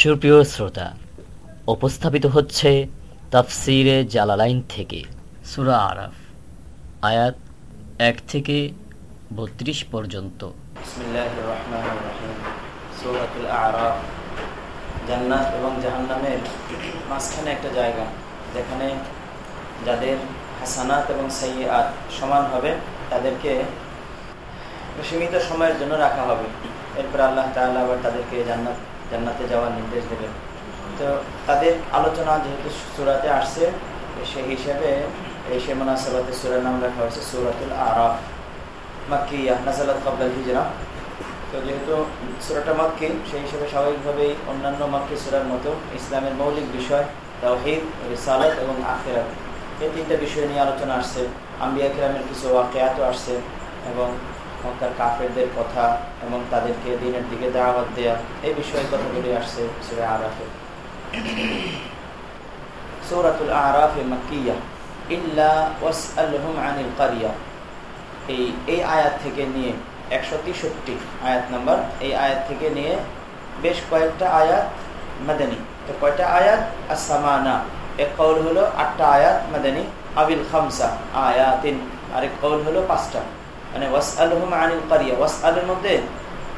সুপ্রিয় শ্রোতা উপস্থাপিত হচ্ছে তাফসিরে জালালাইন থেকে। সুরা আরাফ আয়াত এক থেকে বত্রিশ পর্যন্ত। বিসমিল্লাহির রহমানির রহিম। আরাফ জান্নাত এবং জাহান্নামের মাঝখানে একটা জায়গা যেখানে যাদের হাসানাত এবং সাইয়াত সমান হবে তাদেরকে সীমিত সময়ের জন্য রাখা হবে। এরপর আল্লাহ তাআলা আবার তাদেরকে জান্নাত জান্নাতে যাওয়ার নির্দেশ দেবেন তো তাদের আলোচনা যেহেতু সুরাতে আসছে সেই হিসেবে এই সে মোনাসাবাতে সুরার নাম রাখা হয়েছে সুরাতুল আরাফ। মাক্কিয়া নাজালাত কাবলাল হিজরা। তো যেহেতু সুরাটা মাক্কি, সেই হিসেবে স্বাভাবিকভাবেই অন্যান্য মাক্কি সুরার মতো ইসলামের মৌলিক বিষয়, তাওহিদ, রিসালত এবং আখেরাত, এই তিনটা বিষয় নিয়ে আলোচনা আসছে। আম্বিয়া কেরামের কিছু ওয়াকেয়াতও আসছে এবং মক্কার কাফেরদের কথা এবং তাদেরকে দিনের দিকে দাওয়াত দেয়া, এই বিষয়ে কথাগুলি আসছে সুরা আরাফে। সৌরাতুল আরাফে মাক্কিয়া, ইল্লা ওয়াসআলহুম আনিল কারিয়া। এই এই আয়াত থেকে নিয়ে একশো তেষট্টি আয়াত নাম্বার, এই আয়াত থেকে নিয়ে বেশ কয়েকটা আয়াত মাদানী। তো কয়টা আয়াত? আসামানা এক কৌল হলো আটটা আয়াত মাদানী। আবিল খামসা, আয়াতিন। আরেক কৌল হলো পাঁচটা। মানে ওয়াস আলহম আনিল কারিয়া ওয়াস আলের মধ্যে,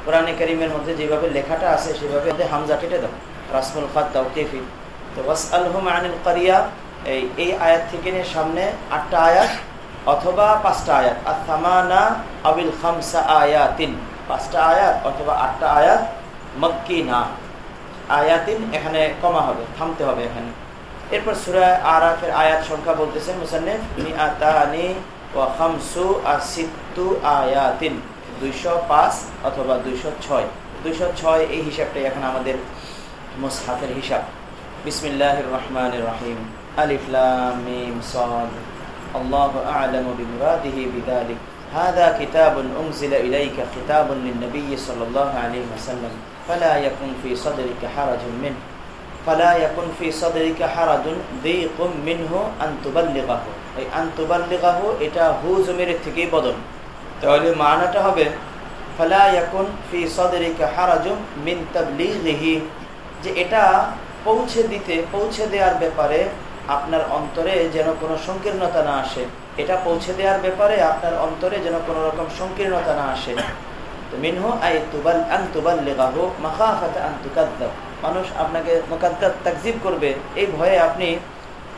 কোরআনে করিমের মধ্যে যেভাবে লেখাটা আছে, সেভাবে হামজা কেটে দাও। রাসমুল খাদ দাও, কেফি। তো ওয়াস আলহম আনিল কারিয়া, এই এই আয়াত থেকে নিয়ে সামনে আটটা আয়াত অথবা পাঁচটা আয়াত। আর থামানা আবিল খামসা আয়াতিন। পাঁচটা আয়াত অথবা আটটা আয়াত মক্কি না আয়াতিন এখানে কমা হবে, থামতে হবে এখানে। এরপর সুরা আরাফের আয়াত সংখ্যা বলতেছেন মুসান্নিফ, মিআতানি ওয়া খামসু আসিত্তু আয়াতিন দুইশো পাঁচ অথবা দুইশো ছয় দুইশো ছয় এই হিসাবটাই এখন আমাদের মুসহাফের হিসাব বিসমিল্লাহির রহমানির রহিম আলিফ লাম মিম সাদ الله أعلم بمراده بذلك هذا كتاب أنزل إليك خطاب للنبي صلى الله عليه وسلم فلا يكن في صدرك حرج منه فلا يكن في صدرك حرج ضيق منه أن تبلغه এই আন তুবাল্লিগাহু এটা হু জমির থেকেই বদল। তাহলে মানাটা হবে, ফালা ফি সাদরিকা হারাজুম মিন তাবলিগিহি। যে এটা পৌঁছে দিতে, পৌঁছে দেওয়ার ব্যাপারে আপনার অন্তরে যেন কোনো সংকীর্ণতা না আসে। এটা পৌঁছে দেওয়ার ব্যাপারে আপনার অন্তরে যেন কোনো রকম সংকীর্ণতা না আসে। তো মিনহু আই তুবাল, আন তুবাল লেগাহু মাখাফাত আন তুকাদ্দাব। মানুষ আপনাকে মোকাদ্দাব, তাকজিব করবে। এই ভয়ে আপনি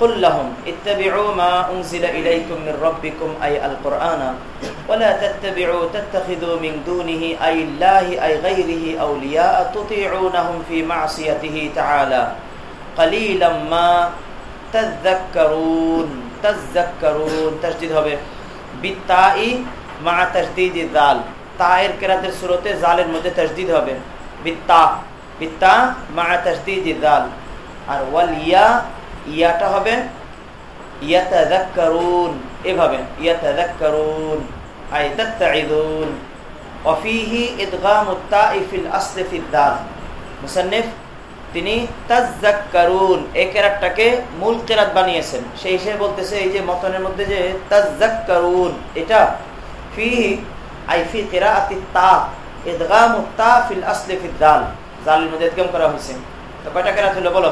قل لهم اتبعوا ما أنزل إليكم من ربكم أي القرآن ولا تتبعوا تتخذوا من دونه أي الله أي غيره أولياء تطيعونهم في معصيته تعالى قليلا ما تذكرون তাজ্জাক্কারুন তাসদিদ হবে বিত্তাই মা তাসদিদ জাল তায়ের কেরাতের সুরতে জালের মধ্যে তাসদিদ হবে বিত্তা বিত্তা মা তাসদিদ জাল আর ওয়াল ইয়া ইয়াটা হবে ইয়াতাদাক্কারুন এভাবে তিনি এই কেরাতটাকে মূল কেরাত বানিয়েছেন। সেই হিসেবে বলতেছে, এই যে মতনের মধ্যে যে তাজ্জাক্কারুন, এটা ফি আইফি কেরাতি তা ইদগাম জালের মধ্যে ইদগাম করা হয়েছে। তো কয়টা কেরাত হলো বলো?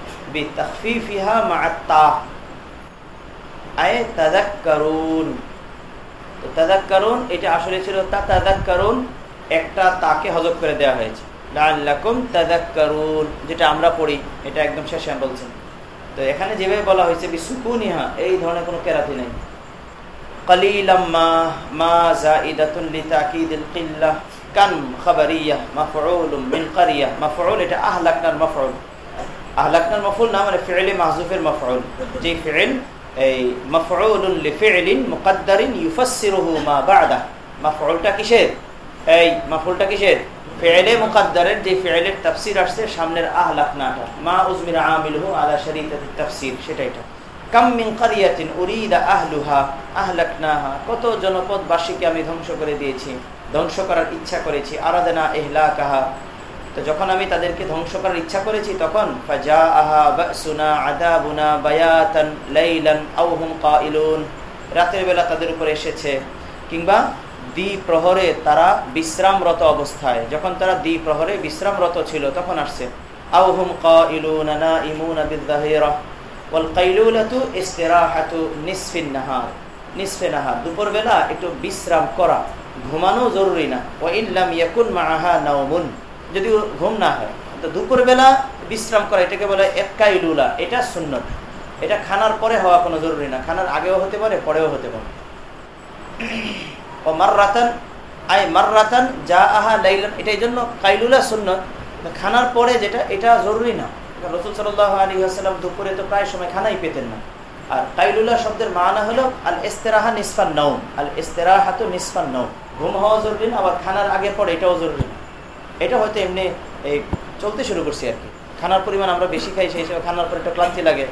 আসলে ছিল তা একটা তাকে হজব করে হয়েছে। যেটা আমরা পড়ি, এটা একদম শেষে তো এখানে যেভাবে বলা হয়েছে, বিসুকুনিহা, এই ধরনের কোনো কেরাতি নেই। কলিলাম্মা মা জাইদাতুন লিতাকিদিল কিল্লাহ কান খাবারিয়া মাফউলুম মিন এটা আহলাকনার মাফউল আহলাকনার মফউল না মানে ফি'ল মাহযুফের মফউল যে ফি'ল এই মফউল লিফি'লিন মুকদ্দারিন কিসের এই মফউলটা কিসের ফি'লে মুকদ্দারের যে ফি'লের তাফসীর আসছে সামনের আহলাকনাটা মা উজমিরা আমিলহু আলা শরীতাত তাফসীর সেটা এটা কাম মিন কারিয়াতিন আমি ধ্বংস করে দিয়েছি। ধ্বংস করার ইচ্ছা করেছি। আরাধনা এহলাকাহা তো যখন আমি তাদেরকে ধ্বংস করার ইচ্ছা করেছি, তখন ফাজা আহা বাসুনা আদাবুনা বায়াতান লাইলান আও হুম কাইলুন। রাতের বেলা তাদের উপর এসেছে। কিংবা দ্বি প্রহরে তারা বিশ্রামরত অবস্থায়, যখন তারা দ্বি প্রহরে বিশ্রামরত ছিল, তখন আসছে, আও হুম কাইলুনা নাইমুনা বিদ্দাহিরা দুপুরবেলা একটু বিশ্রাম করা, ঘুমানো জরুরি না। ও ইল্লাম ইয়াকুন মাহা নাওমুন। যদি ঘুম না হয়, তো দুপুরবেলা বিশ্রাম করা, এটাকে বলে একাইলুলা এটা সুন্নত। এটা খানার পরে হওয়া কোনো জরুরি না, খানার আগেও হতে পারে, পরেও হতে পারে। ও মার রাতান আই মার রাতান যা আহা লাইলান এটা এই জন্য কাইলুলা সুন্নত। খানার পরে যেটা, এটা জরুরি না। রসুল সাল্লাহ আলী আসালাম দুপুরে তো প্রায় সময় খানাই পেতেন না। আর কাইলুলা শব্দের মানা হলো, আল ইস্তেরাহা নিসফান নৌম আল ইস্তেরাহা তো নিসফান নৌম ঘুম হওয়া জরুরি না, আবার খানার আগে পরে এটাও জরুরি এটা হয়তো এমনি, এই চলতে শুরু করছি আর কি। খানার পরিমাণ আমরা বেশি খাই, সেই হিসেবে খানার পরে একটু ক্লান্তি লাগে।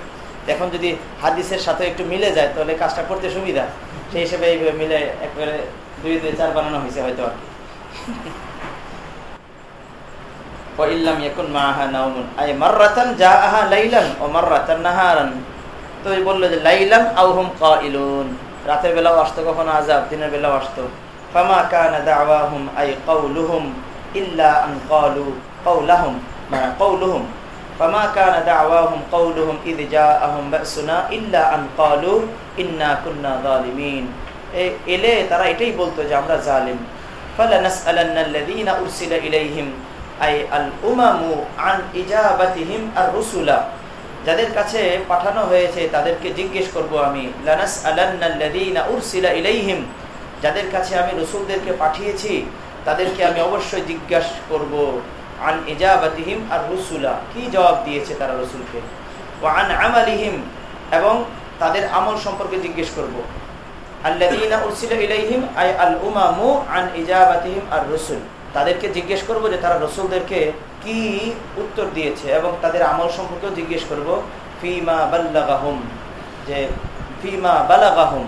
এখন যদি হাদিসের সাথে একটু মিলে যায়, তাহলে কাজটা করতে সুবিধা। সেই হিসেবে এইভাবে মিলে একবারে দুই দুই, চার বানানো হয়েছে হয়তো আর কি। কাইলুন রাতের বেলাও আসতো কখনো আযাব, দিনের বেলাও আসতো। যাদের কাছে পাঠানো হয়েছে তাদেরকে জিজ্ঞেস করব আমি যাদের কাছে আমি রসুলদেরকে পাঠিয়েছি তাদেরকে আমি অবশ্যই জিজ্ঞাসা করব, আন ইজাবাতিহিম আর রুসুলা? কি জবাব দিয়েছে তারা রসুলকে? ও আন আমালিহিম। এবং তাদের আমল সম্পর্কে জিজ্ঞেস করব, আল্লাযীনা উরসিলা ইলাইহিম, আই আল উমামু আন ইজাবাতিহিম আর রসুল? তাদেরকে জিজ্ঞেস করব যে তারা রসুলদেরকে কি উত্তর দিয়েছে এবং তাদের আমল সম্পর্কেও জিজ্ঞেস করব, ফিমা বাল্লাগাহুম। যে, ফিমা বালাগাহুম।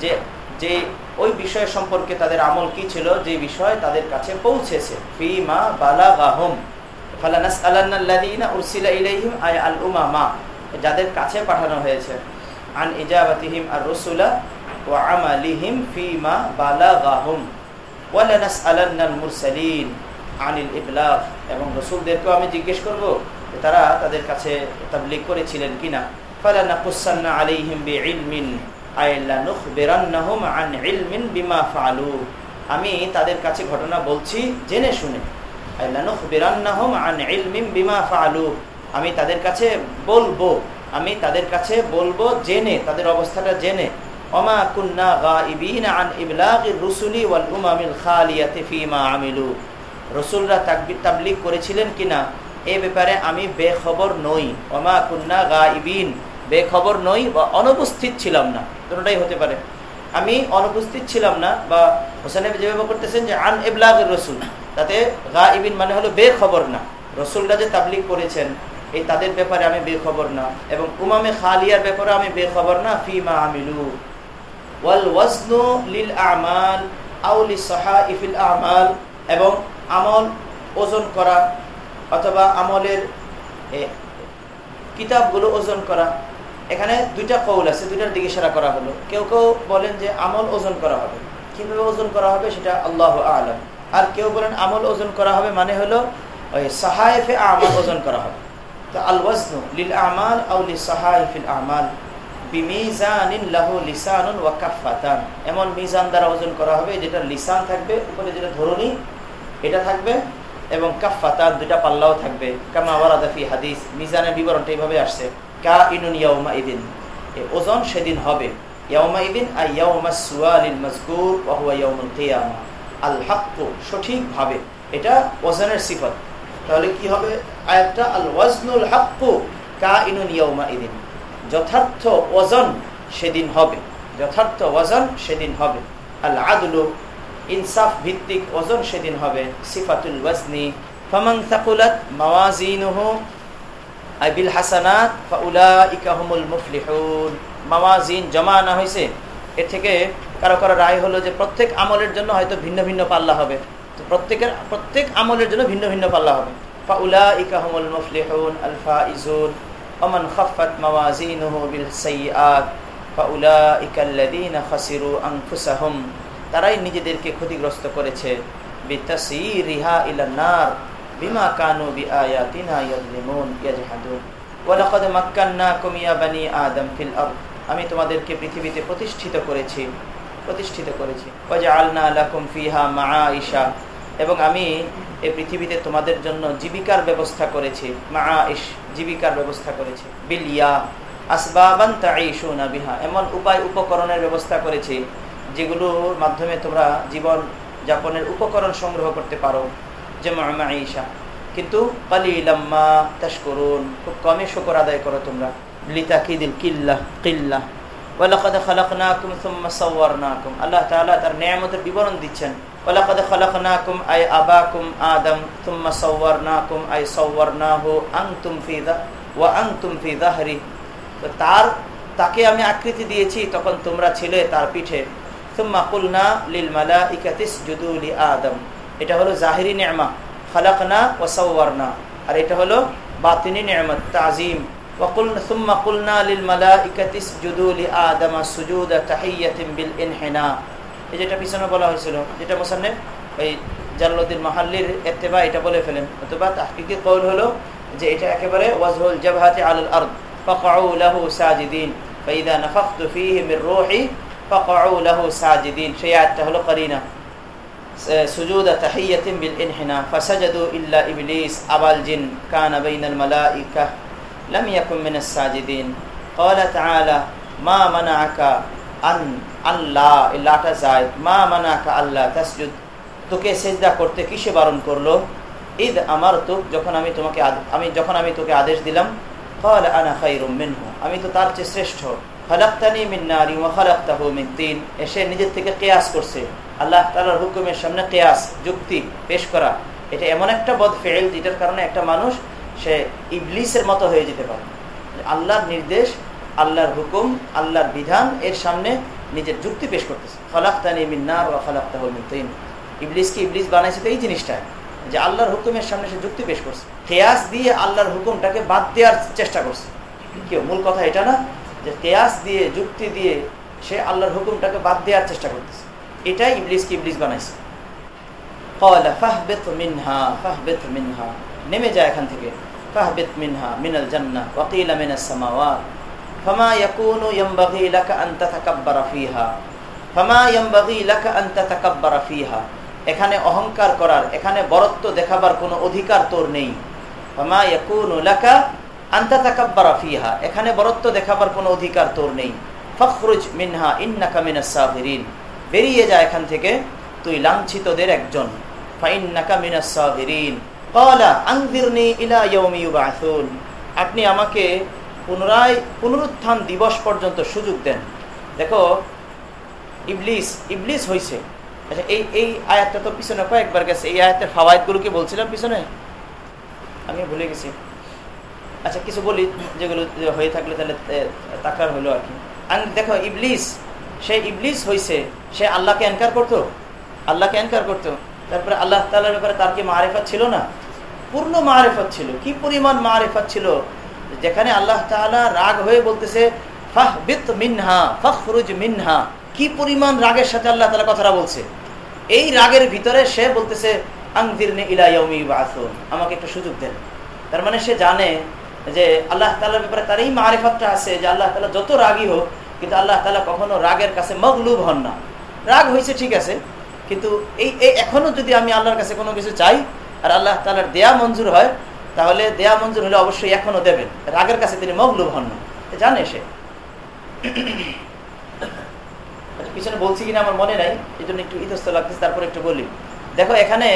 যে যে ওই বিষয় সম্পর্কে তাদের আমল কি ছিল? যে বিষয় তাদের কাছে পৌঁছেছে। ফিমা বালাগাহুম। ফালানাস আলান্নাল্লাযীনা উরসিলা ইলাইহিম আই আল উমামা। যাদের কাছে পাঠানো হয়েছে। আন ইজাবাতিহিম আর রসুলা ওয়া আমালিহিম ফিমা বালাগাহুম। মুরসালিন আনিল ইবলাগ। এবং রসুলদেরকেও আমি জিজ্ঞেস করব তারা তাদের কাছে তাবলিগ করেছিলেন কিনা। ফালানাকুসান্না আলাইহিম বিইলমিন। আমি তাদের কাছে ঘটনা বলছি, জেনে শুনে। আমি তাদের কাছে বলব, আমি তাদের কাছে বলব, জেনে, তাদের অবস্থাটা জেনে। ওমা কুন্না আন রুসুলি রসুলরা তাবলিগ করেছিলেন কিনা, এ ব্যাপারে আমি বেখবর নই। অমা কুন্না গাইবিন বেখবর নই বা অনুপস্থিত ছিলাম না। দুটোটাই হতে পারে। আমি অনুপস্থিত ছিলাম না বা হোসেন যেভাবে করতেছেন যে, আন ইবলাগের রসুল তাতে গা ইবিন মানে হলো বেখবর না। রসুলরা যে তাবলিগ করেছেন, এই তাদের ব্যাপারে আমি বেখবর না এবং উমামে খালিয়ার ব্যাপারে আমি বেখবর না, ফিমা আমিলু। ওয়াল ওয়াজনু লিল আমাল আউলি সাহা ইফিল আমাল, এবং আমল ওজন করা অথবা আমলের কিতাবগুলো ওজন করা। এখানে দুইটা কৌল আছে, দুইটার দিকে সেরা করা হলো। কেউ কেউ বলেন যে আমল ওজন করা হবে। কীভাবে ওজন করা হবে সেটা আল্লাহ আলম। আর কেউ বলেন আমল ওজন করা হবে মানে হলো ওই সাহায়েফে আমল ওজন করা হবে। তো আল ওয়াজনু লিল আমাল। আউলি সাহাইফিল আমাল এমন মিজান দ্বারা ওজন করা হবে যেটা লিসান থাকবে, উপরে যেটা ধরুনি, এটা থাকবে এবং কাফাতান দুটা পাল্লাও থাকবে। কামা ওয়ারাদাফি হাদিস। মিজানের বিবরণটা এইভাবে আসছে। ওজন সেদিন হবে। সঠিকভাবে এটা ওজনের সিফত। তাহলে কি হবে? যথার্থ ওজন সেদিন হবে। যথার্থ ওজন সেদিন হবে। আল আদলু ইনসাফ ভিত্তিক ওজন সেদিন হবে। সিফাতুল ওয়াজনি। ফামান বিল হাসানাত ফাউলা ইকাহমুল মুফলিহুল মামাজিন জমা আনা হয়েছে। এ থেকে কারও কারও রায় হলো যে প্রত্যেক আমলের জন্য হয়তো ভিন্ন ভিন্ন পাল্লা হবে। তো প্রত্যেকের, প্রত্যেক আমলের জন্য ভিন্ন ভিন্ন পাল্লা হবে। ফাউলা ইকাহমুল মুফলিহুন আলফা ইজুল ওমান খাফাত মামাজিনহু বিল সাইয়াত ফাউলা ইকাল্লাদিন খাসিরু আনফুসাহুম। তারাই নিজেদেরকে ক্ষতিগ্রস্ত করেছে। বিতাসি রিহা ইলান্নার বিমা কানু বিআয়াতিনা ইয়াজলিমুন ইয়াজহাদুন। ওয়ালাকাদ মাক্কান্নাকুম ইয়া বানি আদম ফিল আরদ। আমি তোমাদেরকে পৃথিবীতে প্রতিষ্ঠিত করেছি প্রতিষ্ঠিত করেছি। ওয়াজআলনা লাকুম ফিহা মাআইশা। এবং আমি এই পৃথিবীতে তোমাদের জন্য জীবিকার ব্যবস্থা করেছি, মাআইশ, জীবিকার ব্যবস্থা করেছি। বিলিয়া আসবাবান তাঈশুনা বিহা। এমন উপায় উপকরণের ব্যবস্থা করেছি, যেগুলোর মাধ্যমে তোমরা জীবন যাপনের উপকরণ সংগ্রহ করতে পারো। যেমন মাঈশা কিন্তু কালিলাম্মা তাশকুরুন, খুব কমে শুকর আদায় করো তোমরা। লিতাকিদিল কিল্লা কিল্লা। ওয়ালাকাদ খালাকনাকুম সুম্মা সাওয়ারনাকুম। আল্লাহ তাআলা তার নিয়ামতের বিবরণ দিচ্ছেন। ওয়ালাকাদ খালাকনাকুম আই আবাকুম আদম, সুম্মা সাওয়ারনাকুম আই সাওয়ারনাহু আনতুম ফি ওয়া আনতুম ফি যাহরি তো তার, তাকে আমি আকৃতি দিয়েছি, তখন তোমরা ছিলে তার পিঠে। সুম্মা কুলনা লিল মালাইকাতি ইসজুদু লি আদম। এটা হলো জাহিরি নি'মা খালাকনা ওয়া সাওয়ারনা আর এটা হলো বাতিনি নি'মত তাজিম وقلنا ثم قلنا للملائكة اسجدوا لآدم سجود تحية بالانحناء এই যেটা পিছনে বলা হয়েছিল যেটা মোসান্নেফ ওই জালালউদ্দিন মাহাল্লির এত্তেবা এটা বলে ফেলেন অথবা তাহকিকি কৌল হলো যে এটা একেবারে ওয়াজহুল জাবহাতি আলাল আরদ ফাকউ লাহু সাজিদিন ফাইদা নাফাখতু ফীহি মির রূহি ফাকউ লাহু সাজিদিন সেই আয়াতটা হলো করিনা সুজুদ তাহিয়াতিন বিল ইনহিনা ফাসাজাদু ইল্লা ইবলিস আবাল জিন কানা বাইনাল মালাইকা لم يكن من الساجدين قال تعالى ما منعك أن আল্লাহ লাটা যায় মা মানাকা আল্লাহ তাসজুদ তোকে সেজদা করতে কিসে বারণ করলো ঈদ আমার তো যখন আমি তোমাকে আমি যখন আমি তোকে আদেশ দিলাম قال انا خير منه আমি তো তার চেয়ে শ্রেষ্ঠ খালাক্তানি মিন নারি ওয়া খালাক্তাহু মিন তিন এসে নিজের থেকে কিয়াস করছে আল্লাহ তাআলার হুকুমের সামনে কিয়াস, যুক্তি পেশ করা, এটা এমন একটা বদ ফেল যেটার কারণে একটা মানুষ, সে ইবলিসের মতো হয়ে যেতে পারে। আল্লাহর নির্দেশ, আল্লাহর হুকুম, আল্লাহর বিধান এর সামনে নিজের যুক্তি পেশ করতেছে। ফলাক্তানি মিন্নার ও ফলাক্তাহুল ইবলিসকে ইবলিস বানাইছে তো এই জিনিসটা, যে আল্লাহর হুকুমের সামনে সে যুক্তি পেশ করছে। কেয়াস দিয়ে আল্লাহর হুকুমটাকে বাদ দেওয়ার চেষ্টা করছে। কেউ মূল কথা এটা না, যে কেয়াস দিয়ে, যুক্তি দিয়ে সে আল্লাহর হুকুমটাকে বাদ দেওয়ার চেষ্টা করতেছে। এটাই ইবলিসকে ইবলিস বানাইছে। মিনহা, ফাহবেত মিনহা। নেমে যায় এখান থেকে। ফাহবেত মিনহা মিনাল জান্না ওয়াকিলা মিনাস সামাওয়াত। ফামা ইয়াকুনু ইয়ামবাগি লাকা আন তাতাকাব্বারা ফিহা। ফামা ইয়ামবাগি লাকা আন তাতাকাব্বারা ফিহা। এখানে অহংকার করার, এখানে বরত্ব দেখাবার কোনো অধিকার তোর নেই। ফামা ইয়াকুনু লাকা আন তাতাকাব্বারা ফিহা। এখানে বরত্ব দেখাবার কোনো অধিকার তোর নেই। ফখরুজ মিনহা ইন্নাকা মিনাস সাগিরিন। বেরিয়ে যায় এখান থেকে, তুই লাঞ্ছিতদের একজন। আপনি আমাকে পুনরায় পুনরুত্থান দিবস পর্যন্ত সুযোগ দেন। দেখো, ইবলিস ইবলিস হয়েছে আচ্ছা এই এই আয়াতটা তো পিছনে কয়েকবার গেছে। এই আয়াতের ফাওয়ায়তগুলোকে বলছিলাম পিছনে? আমি ভুলে গেছি। আচ্ছা কিছু বলি যেগুলো হয়ে থাকলে তাহলে তাকার হলো আর কি। দেখো, ইবলিস সে ইবলিস হয়েছে সে আল্লাহকে এনকার করতো? আল্লাহকে এনকার করতো। তারপরে আল্লাহ তালার ব্যাপারে তার কি মারেফত ছিল না? পূর্ণ মারেফত ছিল। কি পরিমাণ মারেফত ছিল? যেখানে আল্লাহ তাআলা রাগ হয়ে বলতেছে ফাহ বিত মিনহা, ফখরুজ মিনহা। কি পরিমাণ রাগের সাথে আল্লাহ তালা কথাটা বলছে? এই রাগের ভিতরে সে বলতেছে আংদিরনে ইলা ইয়াউমি বাসুন আমাকে একটু সুযোগ দেন। তার মানে সে জানে যে আল্লাহ তালার ব্যাপারে তার এই মারিফতটা আছে যে আল্লাহ তালা যত রাগী হোক কিন্তু আল্লাহ তাআলা কখনো রাগের কাছে মগলুব হন না। রাগ হয়েছে ঠিক আছে কিন্তু এই এই এখনও যদি আমি আল্লাহর কাছে কোনো কিছু চাই আর আল্লাহ তাআলার দেয়া মঞ্জুর হয় তাহলে দেয়া মঞ্জুর হলে অবশ্যই এখনও দেবেন। রাগের কাছে তিনি মগলুব হন না। জানে সে। আচ্ছা, পিছনে বলছি কিনা আমার মনে নাই এই জন্য একটু ইতস্ত লাগতেছে তারপর একটু বলি। দেখো এখানে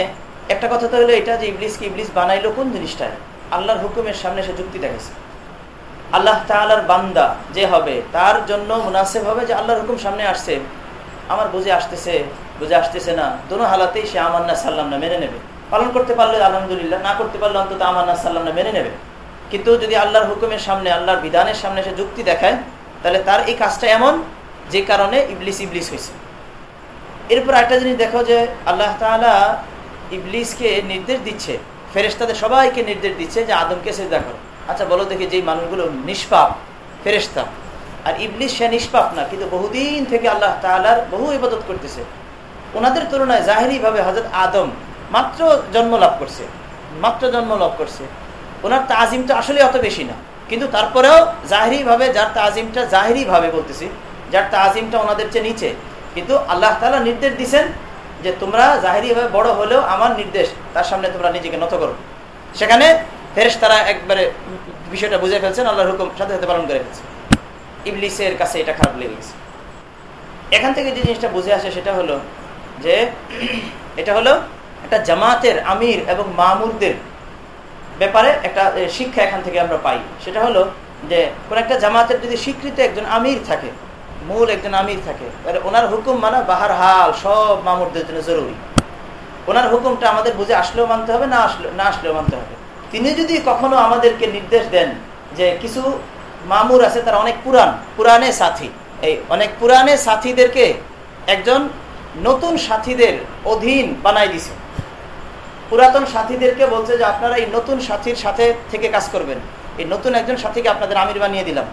একটা কথা তো হলো এটা যে ইবলিসকে ইবলিস বানাইলো কোন জিনিসটায়? আল্লাহর হুকুমের সামনে সে যুক্তি দেখেছে আল্লাহ তাআলার বান্দা যে হবে, তার জন্য মুনাসেব হবে যে আল্লাহর হুকুম সামনে আসছে। আমার বুঝে আসতেছে বুঝে আসতেছে না। দোনো হালাতেই সে আমার না সাল্লাম না মেনে নেবে। পালন করতে পারলে আলহামদুলিল্লাহ, না করতে পারলে অন্তত আমার না সাল্লাম না মেনে নেবে। কিন্তু যদি আল্লাহর হুকুমের সামনে, আল্লাহর বিধানের সামনে সে যুক্তি দেখায়, তাহলে তার এই কাজটা এমন যে কারণে ইবলিস ইবলিস হয়েছে। এরপর একটা জিনিস দেখো যে আল্লাহ তাআলা ইবলিসকে নির্দেশ দিচ্ছে। ফেরেশতাদের সবাইকে নির্দেশ দিচ্ছে যে আদমকে সেজদা করো। আচ্ছা বলো দেখি যেই মানুষগুলো নিষ্পাপ, ফেরেশতা। আর ইবলিস, সে নিষ্পাপ না, কিন্তু বহুদিন থেকে আল্লাহ তাআলার বহু ইবাদত করতেছে। ওনাদের তুলনায় জাহেরি ভাবে হজরত আদম মাত্র জন্ম লাভ করছে, মাত্র জন্ম লাভ করছে। ওনার তাজিমটা আসলে অত বেশি না, কিন্তু তারপরেও জাহেরি ভাবে যার তাজিমটা জাহেরি ভাবে বলতেছি, যার তাজিমটা ওনাদের চেয়ে নিচে, কিন্তু আল্লাহ তালা নির্দেশ দিছেন যে তোমরা জাহেরি ভাবে বড় হলেও আমার নির্দেশ, তার সামনে তোমরা নিজেকে নত করো। সেখানে ফেরেশ তারা একবারে বিষয়টা বুঝে ফেলছেন, আল্লাহর হুকুম সাথে সাথে পালন করে ফেলছে ইবলিসের কাছে এটা খারাপ লেগে গেছে। এখান থেকে যে জিনিসটা বুঝে আসে সেটা হলো যে, এটা হলো একটা জামাতের আমির এবং মামুরদের ব্যাপারে একটা শিক্ষা এখান থেকে আমরা পাই। সেটা হলো যে, কোন একটা জামাতের যদি স্বীকৃত একজন আমির থাকে, মূল একজন আমির থাকে, তাহলে ওনার হুকুম মানা বাহার হাল, সব মামুরদের জন্য জরুরি। ওনার হুকুমটা আমাদের বুঝে আসলেও মানতে হবে, না আসলে, না আসলেও মানতে হবে। তিনি যদি কখনো আমাদেরকে নির্দেশ দেন যে কিছু মামুর আছে, তারা অনেক পুরান পুরানে সাথী। এই অনেক পুরানে সাথীদেরকে একজন নতুন সাথীদের অধীন বানাই দিছে। পুরাতন সাথীদেরকে বলছে যে, আপনারা এই নতুন সাথীর সাথে থেকে কাজ করবেন। এই নতুন একজন সাথীকে আপনাদের আমির বানিয়ে দিলাম।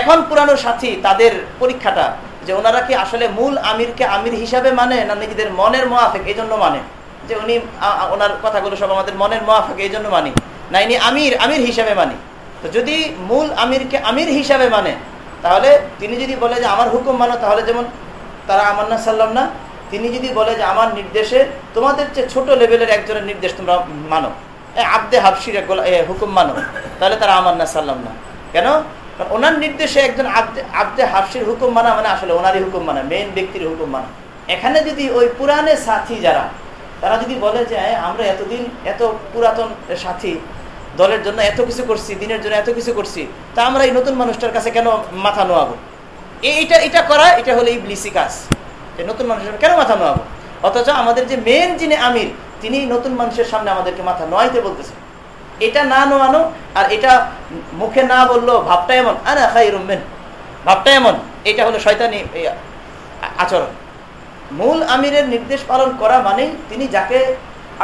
এখন পুরানো সাথী, তাদের পরীক্ষাটা যে ওনারা কি আসলে মূল আমিরকে আমির হিসাবে মানে না নিজেদের মনের মোয়াফেক, এই জন্য মানে? যে উনি ওনার কথাগুলো সব আমাদের মনের মোয়াফেক, এই জন্য মানি। না, ইনি আমির আমির হিসাবে মানি। তো যদি মূল আমিরকে আমির হিসাবে মানে তাহলে তিনি যদি বলে যে আমার হুকুম মানো, তাহলে যেমন তারা আমার না সাল্লাম না, তিনি যদি বলে যে আমার নির্দেশে তোমাদের যে ছোট লেভেলের একজনের নির্দেশ তোমরা মানো আব্দে হাফসির হুকুম মানো, তাহলে তারা আমার না সাল্লাম না। কেন? ওনার নির্দেশে একজন আব্দে আব্দে হাফসির হুকুম মানা মানে আসলে ওনারই হুকুম মানা মেন ব্যক্তির হুকুম মানা। এখানে যদি ওই পুরানে সাথী যারা তারা যদি বলে যে আমরা এতদিন এত পুরাতন সাথী, দলের জন্য এত কিছু করছি, দিনের জন্য এত কিছু করছি, তা আমরা এই নতুন মানুষটার কাছে কেন মাথা নোয়াবো? এইটা এটা করা, এটা হলো এই ব্লিসি কাজ নতুন মানুষের কেন মাথা নোয়াবো? অথচ আমাদের যে মেন যিনি আমির, তিনি নতুন মানুষের সামনে আমাদেরকে মাথা নোয়াইতে বলতেছে এটা না নোয়ানো আর এটা মুখে না বলল, ভাবটা এমন। আরে খাই ভাবটা এমন। এটা হলো শয়তানি আচরণ। মূল আমিরের নির্দেশ পালন করা মানেই তিনি যাকে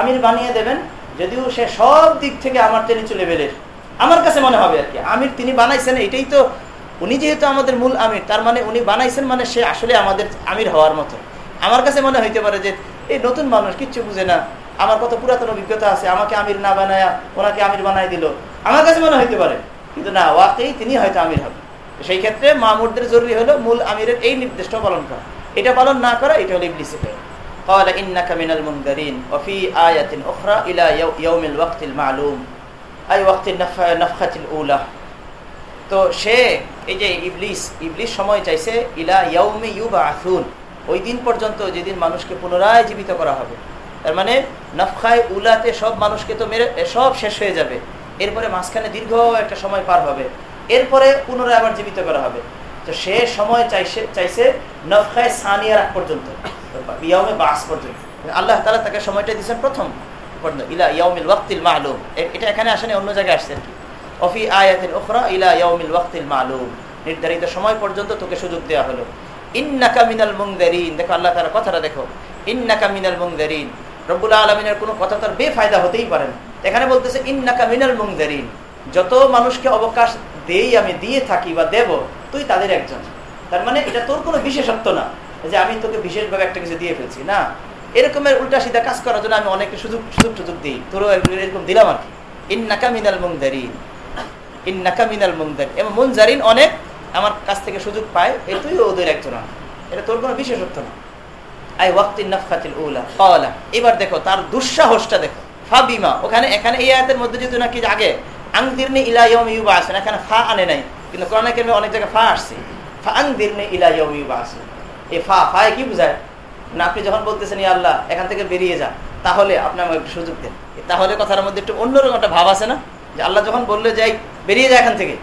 আমির বানিয়ে দেবেন, যদিও সে সব দিক থেকে আমার চেয়ে নিচু লেভেলের আমার কাছে মনে হবে আর কি, আমির তিনি বানাইছেন, এটাই তো উনি যেহেতু আমাদের মূল আমির, তার মানে উনি বানাইছেন মানে সে আসলে আমাদের আমির হওয়ার মতো। আমার কাছে মনে হইতে পারে যে, এই নতুন মানুষ কিচ্ছু বুঝে না, আমার কত পুরাতন অভিজ্ঞতা আছে, আমাকে আমির না বানায় ওনাকে আমির বানাই দিল। আমার কাছে মনে হইতে পারে, কিন্তু না ওয়াকেই তিনি হয়তো আমির হবে সেই ক্ষেত্রে মামুরদের জরুরি হলো মূল আমিরের এই নির্দেশটা পালন করা। এটা পালন না করা এটা হলো ইবলিসে قال إنك من المنذرين وفي آية أخرى إلى يوم الوقت المعلوم أي وقت النفخة الأولى তো সে এই যে ইবলিস ইবলিস সময় চাইছে ইলা ইয়ৌমে ইউবা আথুন ওই দিন পর্যন্ত যেদিন মানুষকে পুনরায় জীবিত করা হবে তার মানে নফখায় উলাতে সব মানুষকে তো মেরে সব শেষ হয়ে যাবে এরপরে মাঝখানে দীর্ঘ একটা সময় পার হবে এরপরে পুনরায় আবার জীবিত করা হবে তো সে সময় চাইছে চাইছে নফখায় সানিয়ার আগ পর্যন্ত ইয়ামে বাস পর্যন্ত। আল্লাহ তালা তাকে সময়টা দিয়েছেন প্রথম ইলা ইয়াউমিল ওয়াক্তিল মালুম। এটা এখানে আসেনি, অন্য জায়গায় আসছে আর কি। অফি আয়াতিন ওখরা ইলা ইয়াউমিল ওয়াক্তিল মালুম। নির্ধারিত সময় পর্যন্ত তোকে সুযোগ দেওয়া হলো। ইন্নাকা মিনাল মুংদারিন দেখো আল্লাহ তাআলা কথাটা দেখো। ইন্নাকা মিনাল মুংদারিন রব্বুল আলমিনের কোনো কথা তার বেফায়দা হতেই পারে না। এখানে বলতেছে, ইন্নাকা মিনাল মুংদারিন যত মানুষকে অবকাশ দেই আমি দিয়ে থাকি বা দেব, তুই তাদের একজন। তার মানে এটা তোর কোনো বিশেষত্ব না যে আমি তোকে বিশেষভাবে একটা কিছু দিয়ে ফেলছি, না। এরকমের উল্টা সিধা কাজ করার জন্য আমি অনেক সুযোগ সুযোগ সুযোগ দিই। তোরও এরকম দিলাম আর কি। ইন্নাকা মিনাল মুংদারিন ইন্নাকা মিনাল মুংদার এবং মুনজারিন অনেক আমার কাছ থেকে সুযোগ পায়, এ তুই ওদের একজন এটা তোর কোনো বিশেষত্ব না। আই ওয়াক্তিন নাফখাতিল উলা। কাওয়ালা এবার দেখো, তার দুঃসাহসটা দেখো। ফাবিমা। ওখানে এখানে এই আয়াতের মধ্যে যদি নাকি আগে আংদিরনি ইলা ইয়ম ইউবা আসেন এখানে ফা আনে নাই, কিন্তু কোরআনে কেমন অনেক জায়গায় ফা আসছে। ফা আংদিরনি ইলা ইয়ম ইউবা আসেন এই ফা, ফায় কি বুঝায়? না, আপনি যখন বলতেছেন ই আল্লাহ, এখান থেকে বেরিয়ে যা, তাহলে আপনি আমাকে একটু সুযোগ দেন। তাহলে কথার মধ্যে একটু অন্যরকম একটা ভাব আছে না? যে আল্লাহ যখন বললে যাই বেরিয়ে যায় এখান থেকে,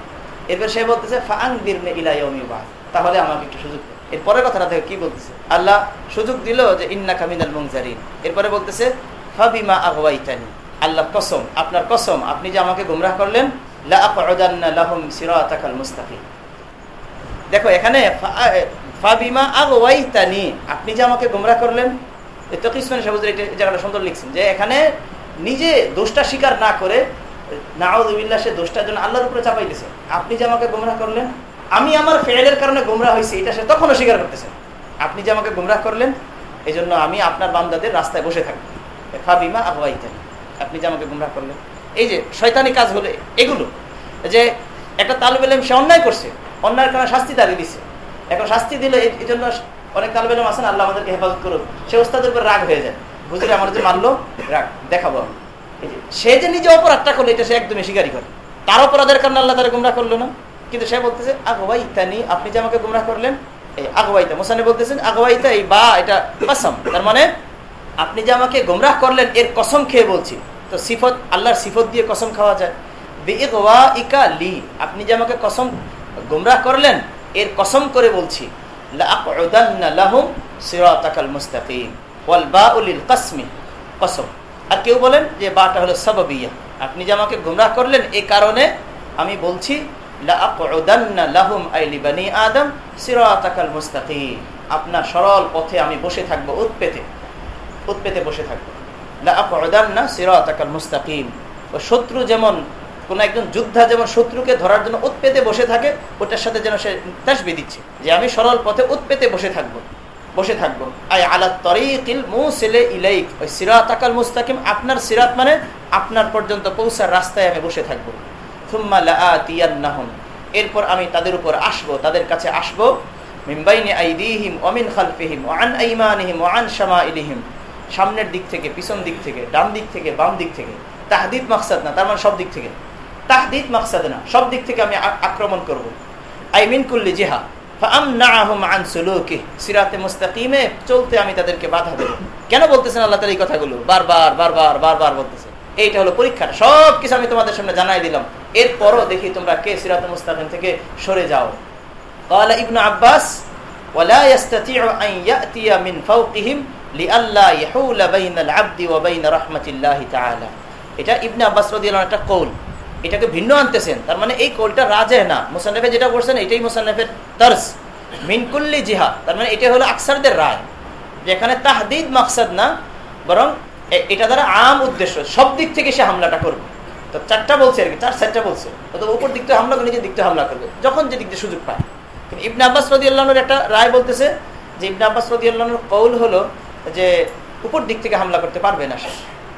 এরপর সে বলতেছে ফাং দিরনে ইলাইমি বা তাহলে আমাকে একটু সুযোগ দেন। এরপরে কথাটা দেখো কি বলতেছে? আল্লাহ সুযোগ দিল যে ইন্না কামিনাল মুংজারিন এরপরে বলতেছে, ফাবিমা আহওয়াইতানি আল্লাহ কসম, আপনার কসম, আপনি যে আমাকে গুমরাহ করলেন দেখো, এখানে ফাবিমা আপনি যে আমাকে গোমরা করলেন সাহুদ জায়গাটা সুন্দর লিখছেন, যে এখানে নিজে দোষটা স্বীকার না করে নাউদ্দিল্লা সে দোষটার জন্য আল্লাহর উপরে চাপাই দিছে। আপনি যে আমাকে গোমরা করলেন, আমি আমার ফেলের কারণে গোমরা হয়েছি এটা সে তখনও স্বীকার করতেছে। আপনি যে আমাকে গোমরা করলেন এই জন্য আমি আপনার বান্দাদের রাস্তায় বসে থাকব। ফাবিমা আগাইতানি আপনি যে আমাকে গোমরা করলেন। এই যে শয়তানি কাজ হলে এগুলো, যে একটা তালুব এলেম সে অন্যায় করছে, অন্যায়ের কারণে শাস্তি দাঁড়িয়ে দিছে। এখন শাস্তি দিলে এই জন্য অনেক তালবে আছেন আল্লাহ আমাদেরকে হেফাজত করুন সে ওস্তাদের উপর রাগ হয়ে যায়। বুঝলে আমার যে মারলো, রাগ, দেখাবো আমি। সে যে নিজে অপরাধটা করল, এটা সে একদমই স্বীকারই করে। তার অপরাধের কারণে আল্লাহ তারা গুমরা করল না। কিন্তু সে বলতেছে আগবাই ইত্যানি আপনি যে আমাকে গুমরা করলেন, এই আগবাইতা মোসানি বলতেছেন আগবাইতা এই বা, এটা কসম। তার মানে আপনি যে আমাকে গুমরাহ করলেন, এর কসম খেয়ে বলছি। তো সিফত, আল্লাহর সিফত দিয়ে কসম খাওয়া যায়। ইকা লি, আপনি যে আমাকে কসম গুমরাহ করলেন, এর কসম করে বলছি আর কেউ বলেন যে বাটা হলো সাবাবিয়া। আপনি যে আমাকে গুমরাহ করলেন, এ কারণে আমি বলছি আদম আপনার সরল পথে আমি বসে থাকব উৎপেতে। উৎপেতে বসে থাকব। মুস্তাকিম। শত্রু যেমন, কোন একজন যোদ্ধা যেমন শত্রুকে ধরার জন্য উৎপেতে বসে থাকে, ওটার সাথে যেন সে তাসবি দিচ্ছে। যে আমি সরল পথে উৎপেতে বসে থাকব বসে থাকব। আই আলা তরিকিল ইলাইক। ওই মুস্তাকিম, আপনার সিরাত মানে আপনার পর্যন্ত পৌঁছার রাস্তায় আমি বসে থাকব। থুম্মা লাআতিয়ান্নাহুম এরপর আমি তাদের উপর আসব, তাদের কাছে আসব। মিম্বাইনি আইদিহিম অমিন খালফিহিম ওয়ান আইমানিহিম ওয়ান শামাইলিহিম। সামনের দিক থেকে, পিছন দিক থেকে, ডান দিক থেকে, বাম দিক থেকে। তাহদিদ মাকসাদ না, তার মানে সব দিক থেকে। তাহদিদ মাকসাদ না, সব দিক থেকে আমি আক্রমণ করব। আই মিন করলি জিহা চলতে আমি তাদেরকে বাধা দেব। কেন বলতেছেন আল্লাহ তালা এই কথাগুলো? বারবার বারবার বারবার বলতেছে। এইটা হলো পরীক্ষাটা। সব কিছু আমি তোমাদের সামনে জানাই দিলাম। এরপরও দেখি তোমরা কে সিরাত মুস্তাকিম থেকে সরে যাও। কলা ইবনু আব্বাস ওলা ইয়াস্তাতিউ আন ইয়াতিয়া মিন এটা ইবনে আব্বাস একটা কৌল। এটাকে ভিন্ন আনতেছেন। তার মানে এই কৌলটা না। যেটা এটাই জিহা। তার মানে এটা হলো আকসারদের রায়। যেখানে তাহদিদ মাকসাদ না, বরং এটা দ্বারা আম উদ্দেশ্য। সব দিক থেকে সে হামলাটা করবে। তো চারটা বলছে আর কি, চার চারটা বলছে। অথবা উপর দিকটা হামলা করে নিজের দিকটা হামলা করবে। যখন যে দিক সুযোগ পায়। কিন্তু ইবনে আব্বাস রদি আল্লাহর একটা রায় বলতেছে যে, ইবনে আব্বাস রদি আল্লাহর কৌল হলো যে উপর দিক থেকে হামলা করতে পারবে না সে।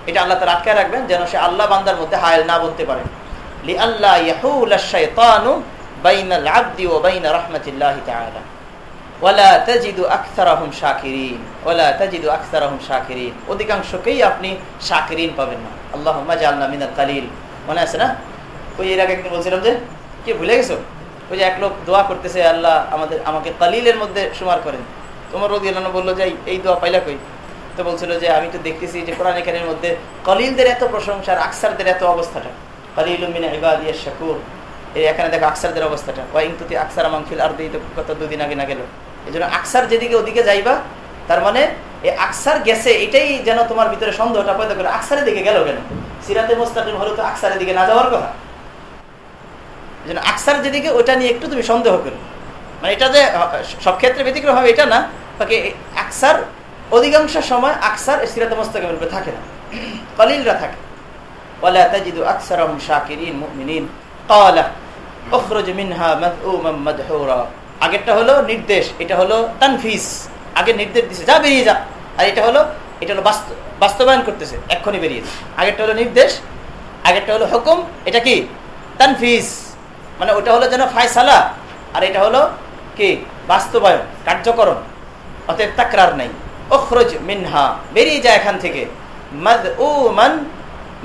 এটা আল্লাহ তার আটকায় রাখবেন যেন সে আল্লাহ বান্দার মধ্যে হায়াল না বলতে পারে। আল্লাহ অধিকাংশকেই আপনি শাকিরিন পাবেন না। কালিল। মনে আছে না? ওই এর আগে একদিন বলছিলাম যে, কি ভুলে গেছো? ওই যে এক লোক দোয়া করতেছে, আল্লাহ আমাদের, আমাকে কালিলের মধ্যে সুমার করেন। তোমার রদি আল্লাহ বলল যে এই দোয়া পাইলা কই? তো বলছিল যে, আমি তো দেখতেছি যে কোরআন এখানের মধ্যে কলিলদের এত প্রশংসার আকসারদের এত অবস্থাটা। কলিল মিনা শাকুর এই এখানে দেখো আকসারদের অবস্থাটা। ওয়াইং তুতি আকসার আমাংফিল আর দিই তো কত দুদিন আগে না গেল। এই জন্য আকসার যেদিকে ওদিকে যাইবা, তার মানে এই আকসার গেছে, এটাই যেন তোমার ভিতরে সন্দেহটা পয়দা করে। আকসারের দিকে গেল কেন? সিরাতে মোস্তাকিম হলো তো আকসারের দিকে না যাওয়ার কথা। এই জন্য আকসার যেদিকে, ওটা নিয়ে একটু তুমি সন্দেহ করো। মানে এটা যে সব ক্ষেত্রে ব্যতিক্রম হবে এটা না। বাকি আকসার অধিকাংশ সময় আকসার সিরাতে মোস্তাকিমের উপরে থাকে না কলিলরা থাকে ولا تجد أكثرهم شاكرين مؤمنين قال اخرج منها مذءوما مدحورا আগেরটা হলো নির্দেশ এটা হলো তানফিস আগে নির্দেশ দিছে যা বেরিয়ে যা আর এটা হলো এটা হলো বাস্তবায়ন করতেছে এক্ষুনি বেরিয়ে যা আগেরটা হলো নির্দেশ আগেরটা হলো হুকুম এটা কি তানফিস মানে ওটা হলো যেন ফায়সালা আর এটা হলো কি বাস্তবায়ন কার্যকরণ অতএব তাকরার নাই। অখরজ মিনহা, বেরিয়ে যায় এখান থেকে। মদ উ মন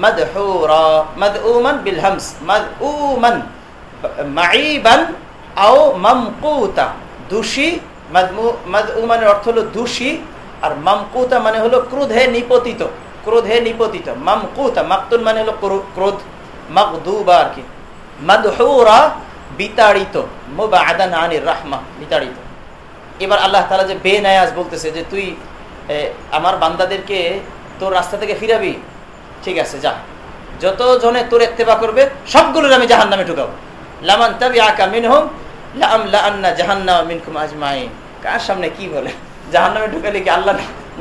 মদহুরা, মদউমান বিল হামস মদউমান মাইবান আও মামকুতা। দোষী মদউমানের অর্থ হলো দোষী, আর মামকুতা মানে হলো ক্রোধে নিপতিত। ক্রোধে নিপতিত। মামকুতা, মাকতুল মানে হলো ক্রোধ। মকদুবা আর কি। মদহুরা, বিতাড়িত। মুবাদান আনির রাহমা, বিতাড়িত। এবার আল্লাহ তালা যে বেনায়াজ বলতেছে যে তুই আমার বান্দাদেরকে তোর রাস্তা থেকে ফিরাবি। ঠিক আছে, যা। যত জনে তোর এত্তেবা করবে, সবগুলোর আমি জাহান নামে ঢুকাবো। লামান তাবি আকা মিনহুম লাম লান্না জাহান্না মিনকুম আজমাইন। কার সামনে কি বলে? জাহান নামে ঢুকালে কি আল্লাহ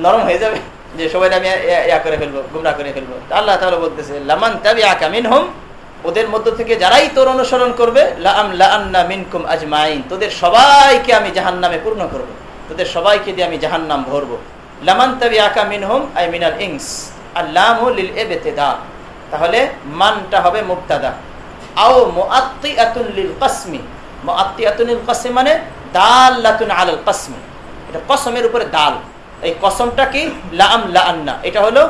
নরম হয়ে যাবে? যে সবাই আমি ইয়া করে ফেলব গুমরা করে ফেলব। আল্লাহ তাহলে বলতেছে, লামান তাবি আকা মিনহুম ওদের মধ্য থেকে যারাই তোর অনুসরণ করবে লাম লান্না আজমাইন। তোদের সবাইকে আমি জাহান নামে পূর্ণ করব। তোদের সবাইকে দিয়ে আমি জাহান নাম ভরবো। লামান তাবি আকা আই মিনাল ইংস লিল এবেতেদা তাহলে মানটা হবে মুক্তাদা আও মুআত্তি আতুল কসমি। মুআত্তি আতুল কসমি মানে দাল লাতুন আলাল কসমি। এটা কসমের উপরে দাল। এই কসমটা কি? লাম লাআন্না। এটা হলো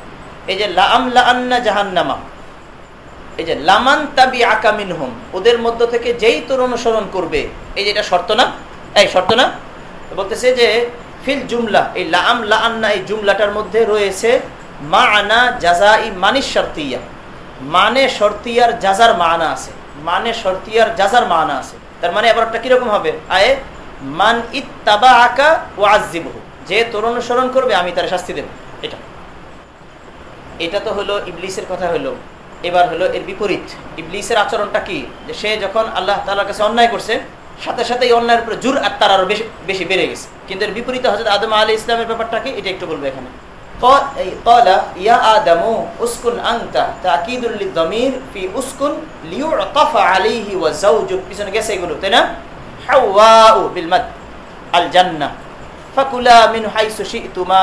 এই যে লাম লান্না জাহান্নামা, এই যে লামান তাবি আকামিন হুম ওদের মধ্য থেকে যেই তোর অনুসরণ করবে, এই যে এটা শর্ত না? এই শর্ত না? বলতেছে যে ফিল জুমলা, এই লাম লান্না এই জুমলাটার মধ্যে রয়েছে মানা জাজাই মানিস শর্তিয়া। মানে শর্তিয়ার জাজার মানা আছে। মানে শর্তিয়ার জাজার মানা আছে। তার মানে এবার কীরকম হবে? আয়ে মান ইত্তাবা আকা ও আজিবহু যে তোর অনুসরণ করবে, আমি তার শাস্তি দেব। এটা। এটা তো হলো ইবলিসের কথা হলো এবার হলো এর বিপরীত ইবলিসের আচরণটা কি যে সে যখন আল্লাহ তালার কাছে অন্যায় করছে সাথে সাথে এই অন্যায়ের উপরে জোর আর তার আরো বেশি বেশি বেড়ে গেছে কিন্তু এর বিপরীতে হজরত আদম আলী ইসলামের ব্যাপারটা কি এটা একটু বলবো এখানে قال يا آدم اسكن أنت تأكيد للضمير في اسكن ليعطف عليه وزوجك পিছনে গেছে এগুলো তাই না حواء بالمد الجنة فكلا من حيث شئتما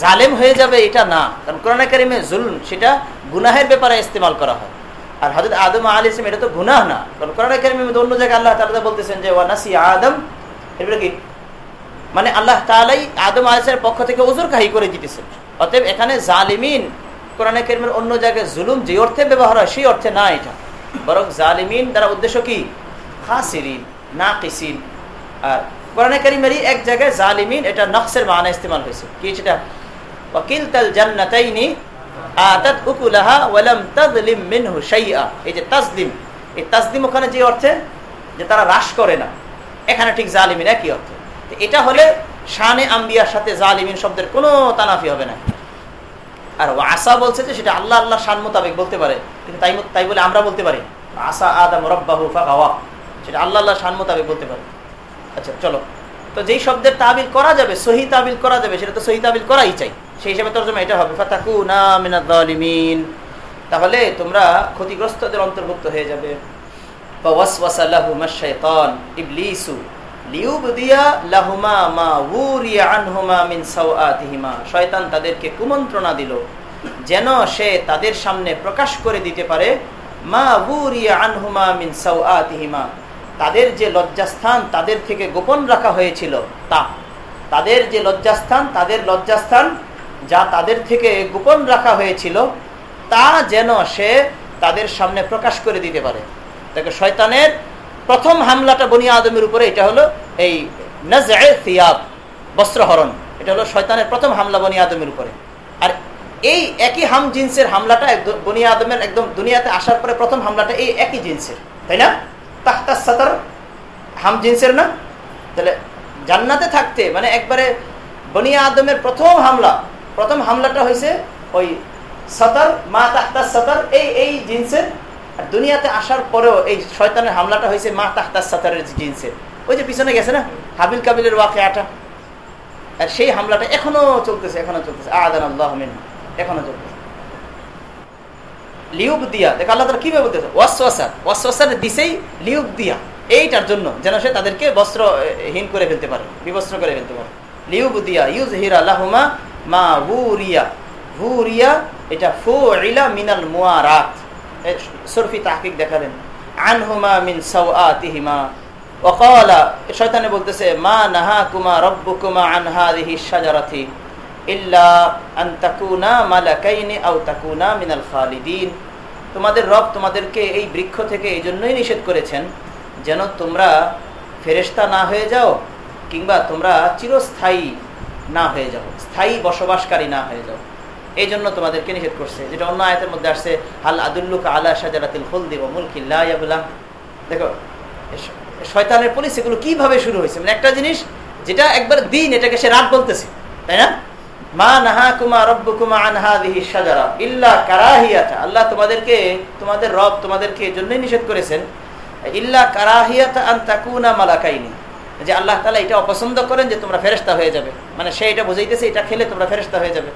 জালেম হয়ে যাবে এটা না। কারণ কোরআন কারিমে জুলুন সেটা গুনাহের ব্যাপারে ইস্তেমাল করা হয়। আর হাজরত আদম আল ইসলাম এটা তো গুনাহ না। কারণ কোরআন কারিমে অন্য জায়গায় আল্লাহ তালা বলতেছেন যে ওয়ানাসি আদম এবারে কি? মানে আল্লাহ তালাই আদম আলিসের পক্ষ থেকে ওজোর কাহি করে দিতেছেন। অতএব এখানে জালিমিন, কোরআন কেরমের অন্য জায়গায় জুলুম যে অর্থে ব্যবহার হয়, সেই অর্থে না এটা। বরং জালিমিন দ্বারা উদ্দেশ্য কি? খাসিরিন না কিসিন আর কোরআন করিমেরই এক জায়গায় জালিমিন এটা নকশের মানা ইস্তেমাল হয়েছে। কি সেটা? এই যে এই ওখানে যে অর্থে? যে তারা হ্রাস করে না। এখানে ঠিক এটা হলে শানে আম্বিয়ার সাথে শব্দের কোনো তানাফি হবে না। আর আসা বলছে যে সেটা আল্লাহ আল্লাহ শান মোতাবেক বলতে পারে। কিন্তু তাই তাই বলে আমরা বলতে পারি আসা আদম রব্বাহু সেটা আল্লাহ আল্লাহ শান মোতাবেক বলতে পারে। আচ্ছা চলো। তো যেই শব্দের তাবিল করা যাবে, সহি তাবিল করা যাবে, সেটা তো সহি তাবিল করাই চাই। সেই হিসাবে তর্জমা এটা হবে। ফাতাকু না তাহলে তোমরা ক্ষতিগ্রস্তদের অন্তর্ভুক্ত হয়ে যাবে। বা ওয়াসওয়াসা লাহু মাশাইতান ইবলিসু শয়তান তাদেরকে কুমন্ত্রণা দিল, যেন সে তাদের সামনে প্রকাশ করে দিতে পারে, মা বুরিয়া আনহুমা মিন সাওআতিহিমা। তাদের যে লজ্জাস্থান তাদের থেকে গোপন রাখা হয়েছিল, তা। তাদের যে লজ্জাস্থান, তাদের লজ্জাস্থান যা তাদের থেকে গোপন রাখা হয়েছিল, তা যেন সে তাদের সামনে প্রকাশ করে দিতে পারে। দেখো, শয়তানের প্রথম হামলাটা বনি আদমের উপরে, এটা হলো এই নজআ থিয়াব বস্ত্রহরণ। এটা হলো শয়তানের প্রথম হামলা বনি আদমের উপরে। আর এই একই হাম জিন্সের হামলাটা বনি আদমের একদম দুনিয়াতে আসার পরে প্রথম হামলাটা এই একই জিন্সের, তাই না? তাহতা সাতার, হাম জিন্সের না? তাহলে জান্নাতে থাকতে মানে একবারে বনিয়া আদমের প্রথম হামলা, প্রথম হামলাটা হয়েছে ওই সাতার, মা তাহতা সাতার, এই এই জিন্সের। আর দুনিয়াতে আসার পরেও এই শয়তানের হামলাটা হয়েছে মা তাহতা সাতারের জিন্সের। ওই যে পিছনে গেছে না? হাবিল কাবিলের ওয়াকে আটা আর সেই হামলাটা এখনও চলতেছে এখনও চলতেছে। আদান আল্লাহ এখনও চলতেছে। লিউব দিয়া। দেখ আল্লাহ তারা কীভাবে বলতেছে? ওয়াসওয়াসা। ওয়াসওয়াসার দিছেই লিউব দিয়া। এইটার জন্য যেন সে তাদেরকে বস্ত্রহীন করে ফেলতে পারে, বিবস্ত্র করে ফেলতে পারে। লিউব দিয়া ইউজ হিরা লাহুমা মা ভুরিয়া ভুরিয়া এটা ফু ইলা মিনাল মুয়ারাত সরফি তাহকিক দেখালেন আনহুমা মিন সাওআতিহিমা। ওয়াকালা শয়তানে বলতেছে, মা নাহাকুমা রব্বুকুমা আন হাযিহি শাজারাতি। তোমাদের রব তোমাদেরকে এই বৃক্ষ থেকে এই জন্যই নিষেধ করেছেন যেন তোমরা ফেরেশতা না হয়ে যাও কিংবা তোমরা চিরস্থায়ী না হয়ে যাও, স্থায়ী বসবাসকারী না হয়ে যাও। এই জন্য তোমাদেরকে নিষেধ করছে। যেটা অন্য আয়তের মধ্যে আসছে, হাল আদুল্লুক আলা সাজারাতিল খুলদি ও মুলকিল্লাহ দেখো শয়তানের পুলিশ এগুলো কীভাবে শুরু হয়েছে? মানে একটা জিনিস যেটা একবার দিন এটাকে সে রাত বলতেছে, তাই না? মা নাহা আল্লাহ তোমাদেরকে, তোমাদের রব তোমাদেরকে জন্যই নিষেধ করেছেন যে আল্লাহ তালা এটা অপছন্দ করেন যে তোমরা হয়ে যাবে। মানে সে এটা বুঝাইতেছে, এটা খেলে তোমরা ফেরেস্তা হয়ে যাবে।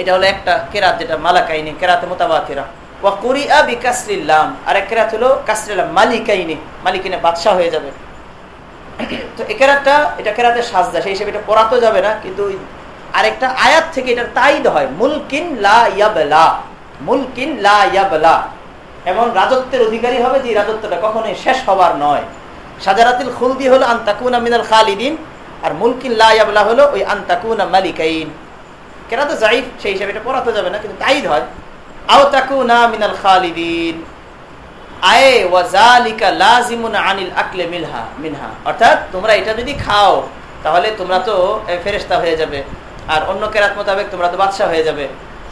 এটা হলো একটা কেরাত যেটা মালাকাইনি, কেরাতে মোতাবাতিরা। ওয়া আর এক কেরাত হলো কাসরিল্লাম মালিকাইনি, মালিকিনে বাদশাহ হয়ে যাবে। তো এ কেরাতটা, এটা কেরাতের সাজদা, সেই হিসেবে এটা পড়াতো যাবে না, কিন্তু আরেকটা আয়াত থেকে এটার তাইদ হয়, মুলকিন লা মুলকিন লা এমন রাজত্বের অধিকারী হবে যে রাজত্বটা কখনোই শেষ হবার নয়। সাজারাতিল খুলদি হলো আন্তাকুনা মিনাল খালিদিন, আর মুলকিন লা ইয়াবলা হলো ওই আন্তাকুনা মালিকাইন। কেনা তো জাইফ সেই হিসাবে এটা পড়াতে যাবে না, কিন্তু তাইদ হয়। আও তাকুনা মিনাল খালিদিন। আয়ে ওয়াজালিকা লাজিমুন আনিল আকলে মিলহা, মিনহা। অর্থাৎ তোমরা এটা যদি খাও, তাহলে তোমরা তো ফেরেস্তা হয়ে যাবে। আর অন্য কেরাত মোতাবেক তোমরা তো বাদশাহ হয়ে যাবে,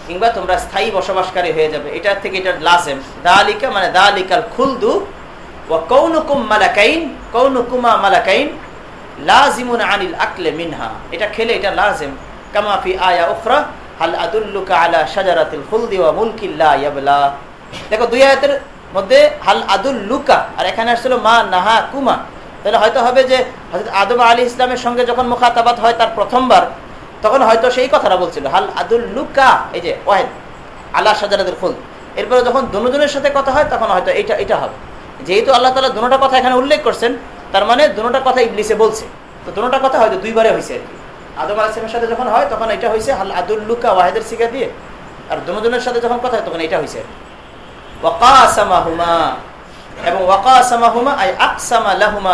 কিংবা তোমরা স্থায়ী বসবাসকারী হয়ে যাবে। এটার থেকে এটা লাজেম। দালিকা মানে দালিকাল খুলদু ও কৌনুকুম মালাকাইন কৌনুকুমা মালাকাইন, লাজিমুন আনিল আকলে মিনহা। এটা খেলে এটা লাজেম। কামাফি আয়া হাল আদুল্লুকা আলা শাজারাতিল খুলদি মুলকিল্লা দেখো, দুই মধ্যে হাল আদুল লুকা আর এখানে আসছিল মা নাহা কুমা। তাহলে হয়তো হবে যে হজরত আদম আলী ইসলামের সঙ্গে যখন মুখাতাবাত হয় তার প্রথমবার তখন হয়তো সেই কথাটা বলছিল, হাল আদুল লুকা? এই যে, ওয়াহেদ, আল্লাহ সাজারাদের ফুল এরপরে যখন দুজনের সাথে কথা হয়, তখন হয়তো এটা এটা হবে। যেহেতু আল্লাহ তালা দুটা কথা এখানে উল্লেখ করছেন, তার মানে দুটা কথা ইবলিসে বলছে। তো দুটা কথা হয়তো দুইবারে হয়েছে আর কি। আদম আলাইসলামের সাথে যখন হয়, তখন এটা হয়েছে হাল আদুল লুকা? ওয়াহেদের শিখা দিয়ে। আর দুজনের সাথে যখন কথা হয়, তখন এটা হয়েছে এবং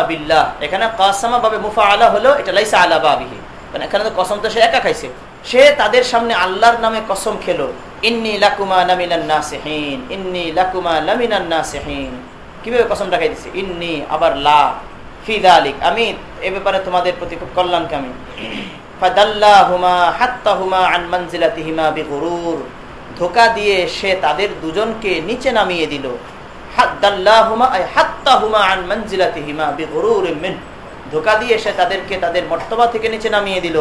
বিল্লাহ। এখানে কাসামা ভাবে মুফা আলা হলো, এটা লাইসা আলা বাবিহি। মানে এখানে তো কসম তো সে একা খাইছে। সে তাদের সামনে আল্লাহর নামে কসম খেলো। ইন্নি লাকুমা লামিনান নাসিহিন। ইন্নি লাকুমা লামিনান নাসিহিন। কীভাবে কসমটা দিছে? ইন্নি আবার লা আমি এ ব্যাপারে তোমাদের প্রতি খুব হাত্তাহুমা আন বিগুরুর। ধোকা দিয়ে সে তাদের দুজনকে নিচে নামিয়ে দিল। ধোকা দিয়ে সে তাদেরকে তাদের মর্তবা থেকে নিচে নামিয়ে দিল।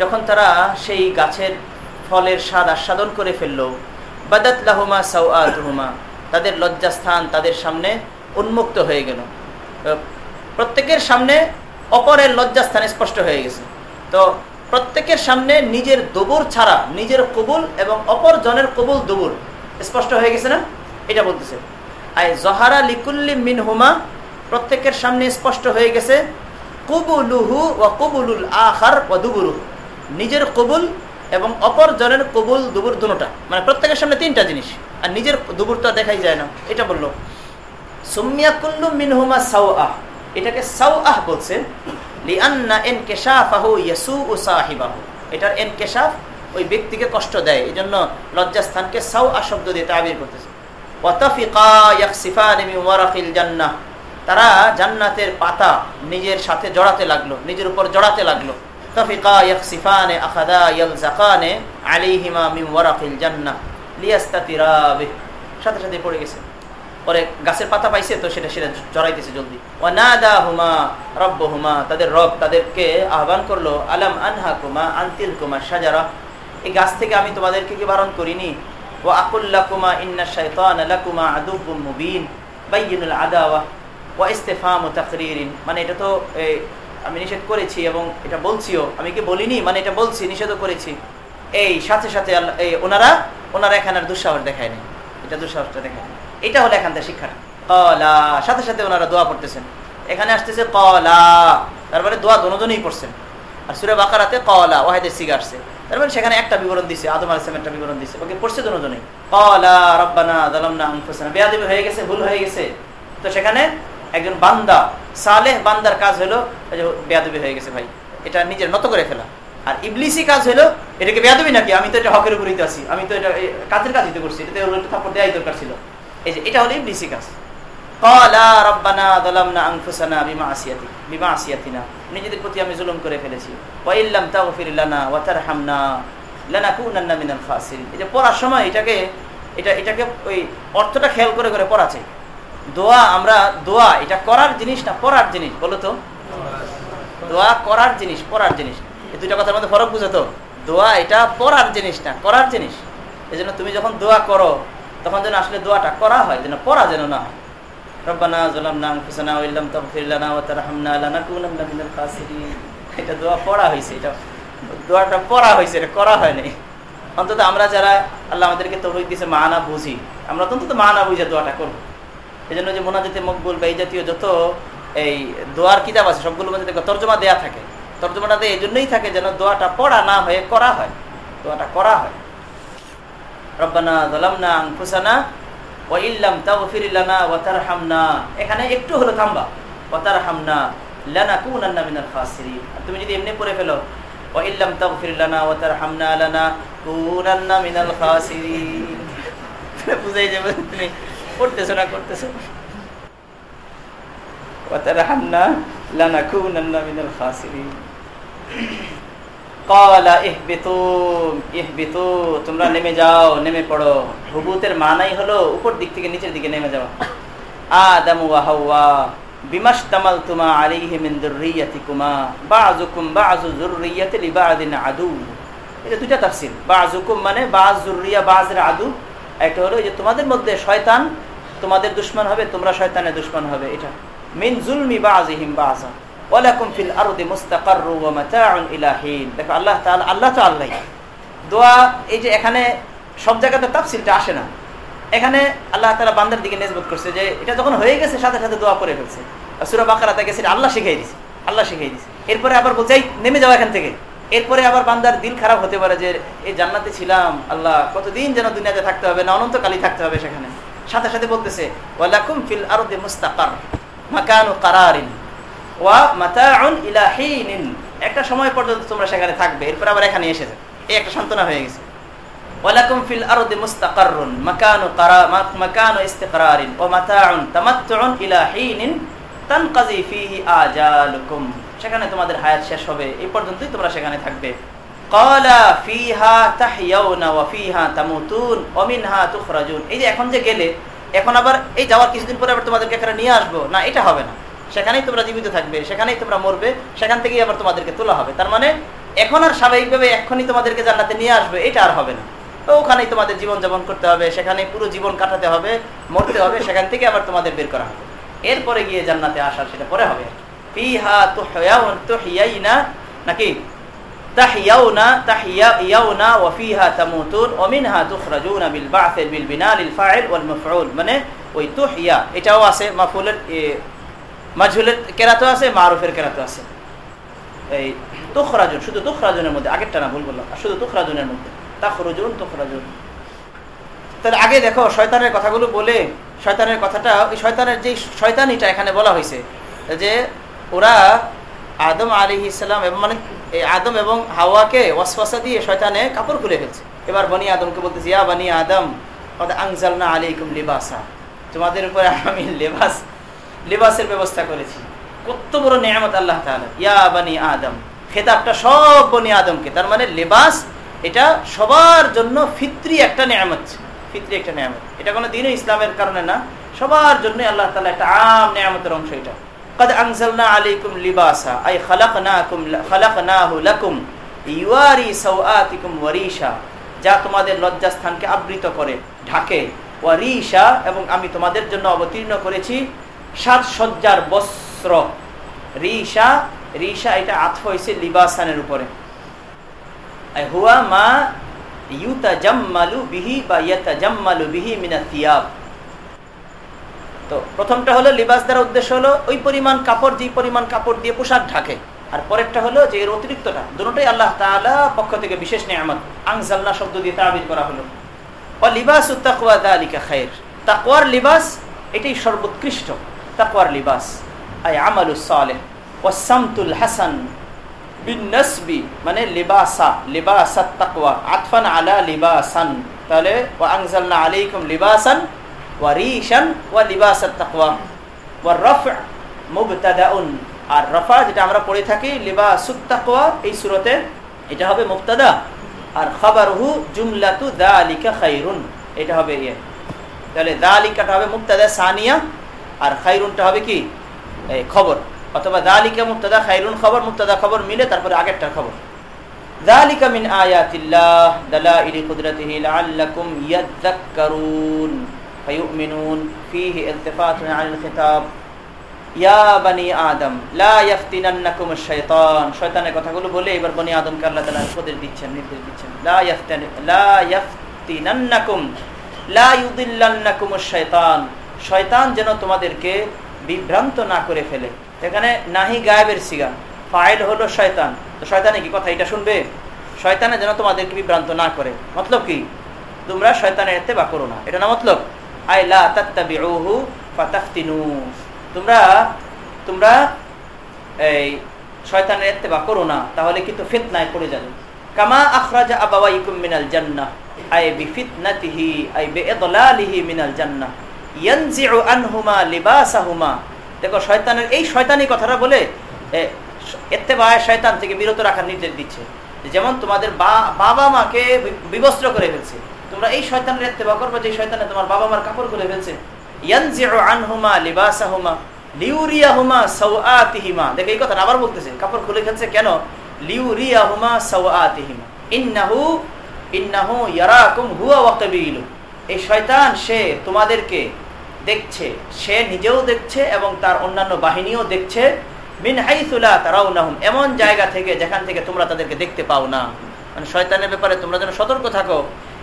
যখন তারা সেই গাছের ফলের স্বাদ আস্বাদন করে ফেলল, বাদাত লাহমা লাহুমা সাউআতুহুমা তাদের লজ্জাস্থান তাদের সামনে উন্মুক্ত হয়ে গেল। প্রত্যেকের সামনে অপরের লজ্জাস্থানে স্পষ্ট হয়ে গেছে। তো প্রত্যেকের সামনে নিজের দবুর ছাড়া, নিজের কবুল এবং অপর জনের কবুল দবুর স্পষ্ট হয়ে গেছে না? এটা বলতেছে। আই জহারা লিকুল্লি মিন হুমা প্রত্যেকের সামনে স্পষ্ট হয়ে গেছে, কবুলুহু ও কবুলুল আখার ও দুবুরুহু। নিজের কবুল এবং অপর জনের কবুল, দুবুর দুটা। মানে প্রত্যেকের সামনে তিনটা জিনিস, আর নিজের দুবুরটা দেখাই যায় না। এটা বলল সুমিয়া কুল্লু মিনহুমা সাউ আহ এটাকে সাউ আহ বলছে, লিআন্না এনকেশাফাহু ইয়াসু ও সাহিবাহু। এটার এনকেশাফ ওই ব্যক্তিকে কষ্ট দেয় এই জন্য লজ্জাস্থানকে সাউ শব্দ দিয়ে তাবির করতেছে। তারা জান্নাতের পাতা নিজের সাথে জড়াতে লাগল, নিজের উপর জড়াতে লাগল। গাছের পাতা পাইছে তো সেটা সেটা জলদি। হুমা হুমা তাদের রব তাদেরকে আহ্বান করল, আলাম আনহা কুমা আন্তিল কুমা সাজারা এই গাছ থেকে আমি তোমাদেরকে কি বারণ করিনি? ও আকুল্লাকুমা ইন্না শাইতান লাকুমা আদুব্বুম মুবিন, বাইয়িনুল আদাওয়া ওয়া ইস্তেফাম তাকরিরিন। মানে এটা তো আমি নিষেধ করেছি এবং এটা বলছিও। আমি কি বলিনি? মানে এটা বলছি, নিষেধও করেছি। এই, সাথে সাথে এই, ওনারা ওনারা এখানে আর দুঃসাহস দেখায় নেই এটা দুঃসাহসটা দেখায় এটা হলো এখান থেকে শিক্ষাটা। কলা, সাথে সাথে ওনারা দোয়া পড়তেছেন এখানে আসতেছে কলা, তারপরে দোয়া দনোজনেই পড়ছেন আর সুরে বাকারাতে কলা, ওয়াহেদের সিগা তারপরে সেখানে একটা বিবরণ দিছে, আদম আলাইসলাম একটা বিবরণ দিছে। ওকে পড়ছে দনোজনেই কলা রব্বানা দালামনা আনফুসানা। হয়ে গেছে, ভুল হয়ে গেছে। তো সেখানে একজন বান্দা, সালেহ বান্দার কাজ হলো বেয়াদবি হয়ে গেছে ভাই, এটা নিজের নত করে ফেলা। আর ইবলিসি কাজ হলো, এটাকে বেয়াদবি নাকি? আমি তো এটা হকের উপরই আছি। আমি তো এটা কাজের কাজ তো করছি। এটা থাপ্পড় দেওয়াই দরকার ছিল। এই যে, এটা হলো ইবলিসি কাজ। দোয়া আমরা, দোয়া, এটা করার জিনিস না পড়ার জিনিস, বলো তো। দোয়া করার জিনিস, পড়ার জিনিস। এই দুইটা কথার মধ্যে ফরক বুঝে তো। দোয়া এটা পড়ার জিনিস না, করার জিনিস। এই তুমি যখন দোয়া করো, তখন যেন আসলে দোয়াটা করা হয়, যেন পড়া যেন না হয়। রব্বানা জালামনা আনফুসানা ওয়া ইল্লাম তাগফির লানা ওয়া তারহামনা লানাকুনান্না মিনাল খাসিরিন এটা দোয়া পড়া হয়েছে, এটা দোয়াটা পড়া হয়েছে, এটা করা হয় নাই অন্তত আমরা যারা আল্লাহ আমাদেরকে তৌফিক দিয়েছে, মানা বুঝি। আমরা অন্তত মানা বুঝে দোয়াটা করব। এই জন্য যে মোনাজাতে মকবুল, বা এই জাতীয় যত এই দোয়ার কিতাব আছে সবগুলো মধ্যে তর্জমা দেয়া থাকে। তর্জমাটা এই জন্যই থাকে যেন দোয়াটা পড়া না হয়ে করা হয়। দোয়াটা করা হয়। রব্বানা দলামনা আংফুসানা ও ইল্লাম তাগফির লানা ওয়া তারহামনা। এখানে একটু হলো থামবা। ওয়া তারহামনা লানা কুনান্না মিনাল খাসিরিন। তুমি যদি এমনি পড়ে ফেলো ওয়া ইল্লাম তাগফির লানা ওয়া তারহামনা লানা কুনান্না মিনাল খাসিরিন। বুঝাই যাবে তুমি পড়তেছো না করতেছো। ওয়া তারহামনা লানা কুনান্না মিনাল খাসিরিন। তোমরা নেমে যাও, নেমে পড়ো। হুবুতের মানাই হলো উপর দিক থেকে নিচের দিকে নেমে যাওয়া। আদম ওয়া হাওয়া বিমাশতামাল তুমা আলাইহি মিন যুররিয়াতিকুমা বাযুকুম বাযু যুররিয়াতি লিবাদিন আদু। এটা দুইটা তাফসীর, বাযুকুম মানে বায যুররিয়া বাযের আদু। একটা হলো যে তোমাদের মধ্যে শয়তান, তোমাদের দুশমন হবে, তোমরা শয়তানের দুশমন হবে, এটা। মিন জুলমি বাযিহিম বাযা। ফিল আল্লাহ আল্লাহ আল্লাহ দোয়া, এই যে এখানে সব জায়গাতে আসে না। এখানে আল্লাহ বান্দার দিকে করছে যে, এটা যখন হয়ে গেছে, সাথে সাথে দোয়া ফেলছে। আল্লাহ আল্লাহ এরপরে আবার বলছে নেমে যাও এখান থেকে। এরপরে আবার বান্দার দিল খারাপ হতে পারে যে, এই জান্নাতে ছিলাম, আল্লাহ, কতদিন যেন দুনিয়াতে থাকতে হবে, না অনন্তকালই থাকতে হবে সেখানে। সাথে সাথে বলতেছে, ওয়ালাকুম ফিল আরদি মুস্তাকার, মাকানু কারারিন। একটা সময় পর্যন্ত তোমরা সেখানে থাকবে, এরপর আবার এখানে এসে যাবে। এই একটা সান্ত্বনা হয়ে গেছে। সেখানে তোমাদের হায়াত শেষ হবে, এই পর্যন্তই তোমরা সেখানে থাকবে। তাহইয়াউনা ওয়া তামুতুন এই যে এখন যে গেলে, এখন আবার এই যাওয়ার কিছুদিন পরে আবার তোমাদেরকে এখানে নিয়ে আসব? না, এটা হবে না। সেখানেই তোমরা জীবিত থাকবে, সেখানেই তোমরা মরবে, সেখান থেকেই আবার তোমাদেরকে তোলা হবে। তার মানে এখন আর স্বাভাবিকভাবে এখনই তোমাদেরকে জান্নাতে নিয়ে আসবে, এটা আর হবে না। ওখানেই তোমাদের জীবন যাপন করতে হবে সেখানে পুরো জীবন কাটাতে হবে, মরতে হবে, সেখান থেকে আবার তোমাদের বের করা হবে। এরপরে গিয়ে জান্নাতে আসার সেটা পরে হবে। নাকি? মানে ওই তুহিয়া, এটাও আছে মাফউলের মাজহুলের কেরাতো আছে, মারুফের কেরাতো আছে। এই তুখরাজুন, শুধু তুখরাজুনের মধ্যে, আগেরটা না, ভুল বললাম। শুধু তুখরাজুনের মধ্যে। তাখরুজুন, তুখরাজুন। তাহলে আগে দেখো, শয়তানের কথাগুলো বলে, শয়তানের কথাটা, ওই শয়তানের যে শয়তানিটা এখানে বলা হয়েছে, যে ওরা আদম আলী ইসলাম এবং মানে এই আদম এবং হাওয়াকে ওয়াসওয়াসা দিয়ে শয়তানে কাপড় খুলে ফেলছে। এবার বনি আদমকে বলতেছে, ইয়া বানি আদম আংজালনা আলাইকুম লিবাসা। তোমাদের উপরে আমি লেবাস লেবাসের ব্যবস্থা করেছি কত বড় নিয়ামত আল্লাহ তাআলা ইয়া বানি আদম খেতাবটা সব বনি আদমকে তার মানে লেবাস এটা সবার জন্য ফিত্রি একটা নিয়ামত ফিত্রি একটা নিয়ামত এটা কোনো দিনও ইসলামের কারণে না সবার জন্য আল্লাহ তালা একটা আম নিয়ামতের অংশ এটা قد أنزلنا عليكم لباسا أي خلقناكم خلقناه لكم يواري سوآتكم وريشا যা তোমাদের লজ্জাস্থানকে আবৃত করে ঢাকে ওয়ারিশা এবং আমি তোমাদের জন্য অবতীর্ণ করেছি সাজসজ্জার বস্ত্র। রিশা রিশা এটা আতফ হয়েছে লিবাসানের উপরে। হুয়া মা ইউতা জাম্মালু বিহি বা ইয়াতা জাম্মালু বিহি মিনা থিয়াব তো প্রথমটা হলো লিবাস দ্বারা উদ্দেশ্য হলো ওই পরিমাণ কাপড় যে পরিমাণ কাপড় দিয়ে পোশাক ঢাকে। আর পরেরটা হলো যে এর অতিরিক্তটা, দুটোটাই আল্লাহ তাআলা পক্ষ থেকে বিশেষ নিয়ামত। আংজাল্লা শব্দ দিয়ে তাবির করা হলো। ও লিবাস উত্তাকুয়া দালিকা খায়ের তাকওয়ার লিবাস এটাই সর্বোৎকৃষ্ট। তাকওয়ার লিবাস। আই আমালুস সালেহ। ওয়াসামতুল হাসান বিনসবি মানে লিবাসা, লিবাসাত তাকওয়া। আতফান আলা লিবাসান। তাহলে ওয়া আনজালনা আলাইকুম লিবাসান ওয়া রিশান ওয়া লিবাসাত তাকওয়া। ওয়া রাফ'u মুবতাদাউন। আর রফা যেটা আমরা পড়ে থাকি, লিবাসুত তাকওয়া, এই সূরাতে এটা হবে মুবতাদা। আর খাবারহু জুমলাতু যালিকা খায়রুন এটা হবে ইয়ে। তাহলে যালিকাটা হবে মুবতাদা সানিয়া। আর খায়রুনটা হবে কি এই খবর অথবা দালিকা মুক্তাদা খাইরুন খবর মুক্তাদা খবর মিলে তারপরে আগেরটা খবর ذلك من آيات الله دلائل قدرته لعلكم يذكرون فيؤمنون فيه التفات عن الخطاب يا بني آدم لا يفتننكم الشيطان শয়তানের কথাগুলো বলে এবার বনি আদমকে আল্লাহ তাআলা উপদেশ দিচ্ছেন নির্দেশ দিচ্ছেন لا يفتن لا يفتننكم لا يضلنكم الشيطان শয়তান যেন তোমাদেরকে বিভ্রান্ত না করে ফেলে। এখানে নাহি গায়েবের সিগা ফাইল হলো শয়তান। তো শয়তানে কি কথা, এটা শুনবে? শয়তানে যেন তোমাদেরকে বিভ্রান্ত না করে। মতলব কি? তোমরা শয়তানের এতে বা করো না। এটা না মতলব? আইলা তাত্তাবিউহু ফাতাফতিনু। তোমরা তোমরা এই শয়তানের এতে বা করো না, তাহলে কিন্তু ফিতনায় পড়ে যাবে। কামা আখরাজা আবাওয়াইকুম মিনাল জান্নাহ। আই বিফিতনাতিহি, আই বিইদলালিহি মিনাল জান্নাহ। দেখো, শয়তানের, এই শয়তানি কথাটা বলে শয়তান থেকে বিরত রাখার নির্দেশ দিচ্ছে। যেমন তোমাদের বাবা মাকে বিবস্ত্র করে ফেলছে। তোমরা এই শয়তানের এত্তেবা করবে, যে শয়তানে তোমার বাবা মার কাপড় খুলে ফেলছে। এই কথা আবার বলতেছে, কাপড় খুলে ফেলছে কেন? ইন্নাহু ইন্নাহু ইয়ারাকুম হুয়া ওয়া কাবিলু এই শয়তান, সে তোমাদেরকে দেখছে, সে নিজেও দেখছে এবং তার অন্যান্য বাহিনীও দেখছে। মিন হাইসুলা তারাও নাহুম এমন জায়গা থেকে যেখান থেকে তোমরা তাদেরকে দেখতে পাও না। মানে শয়তানের ব্যাপারে তোমরা যেন সতর্ক থাকো।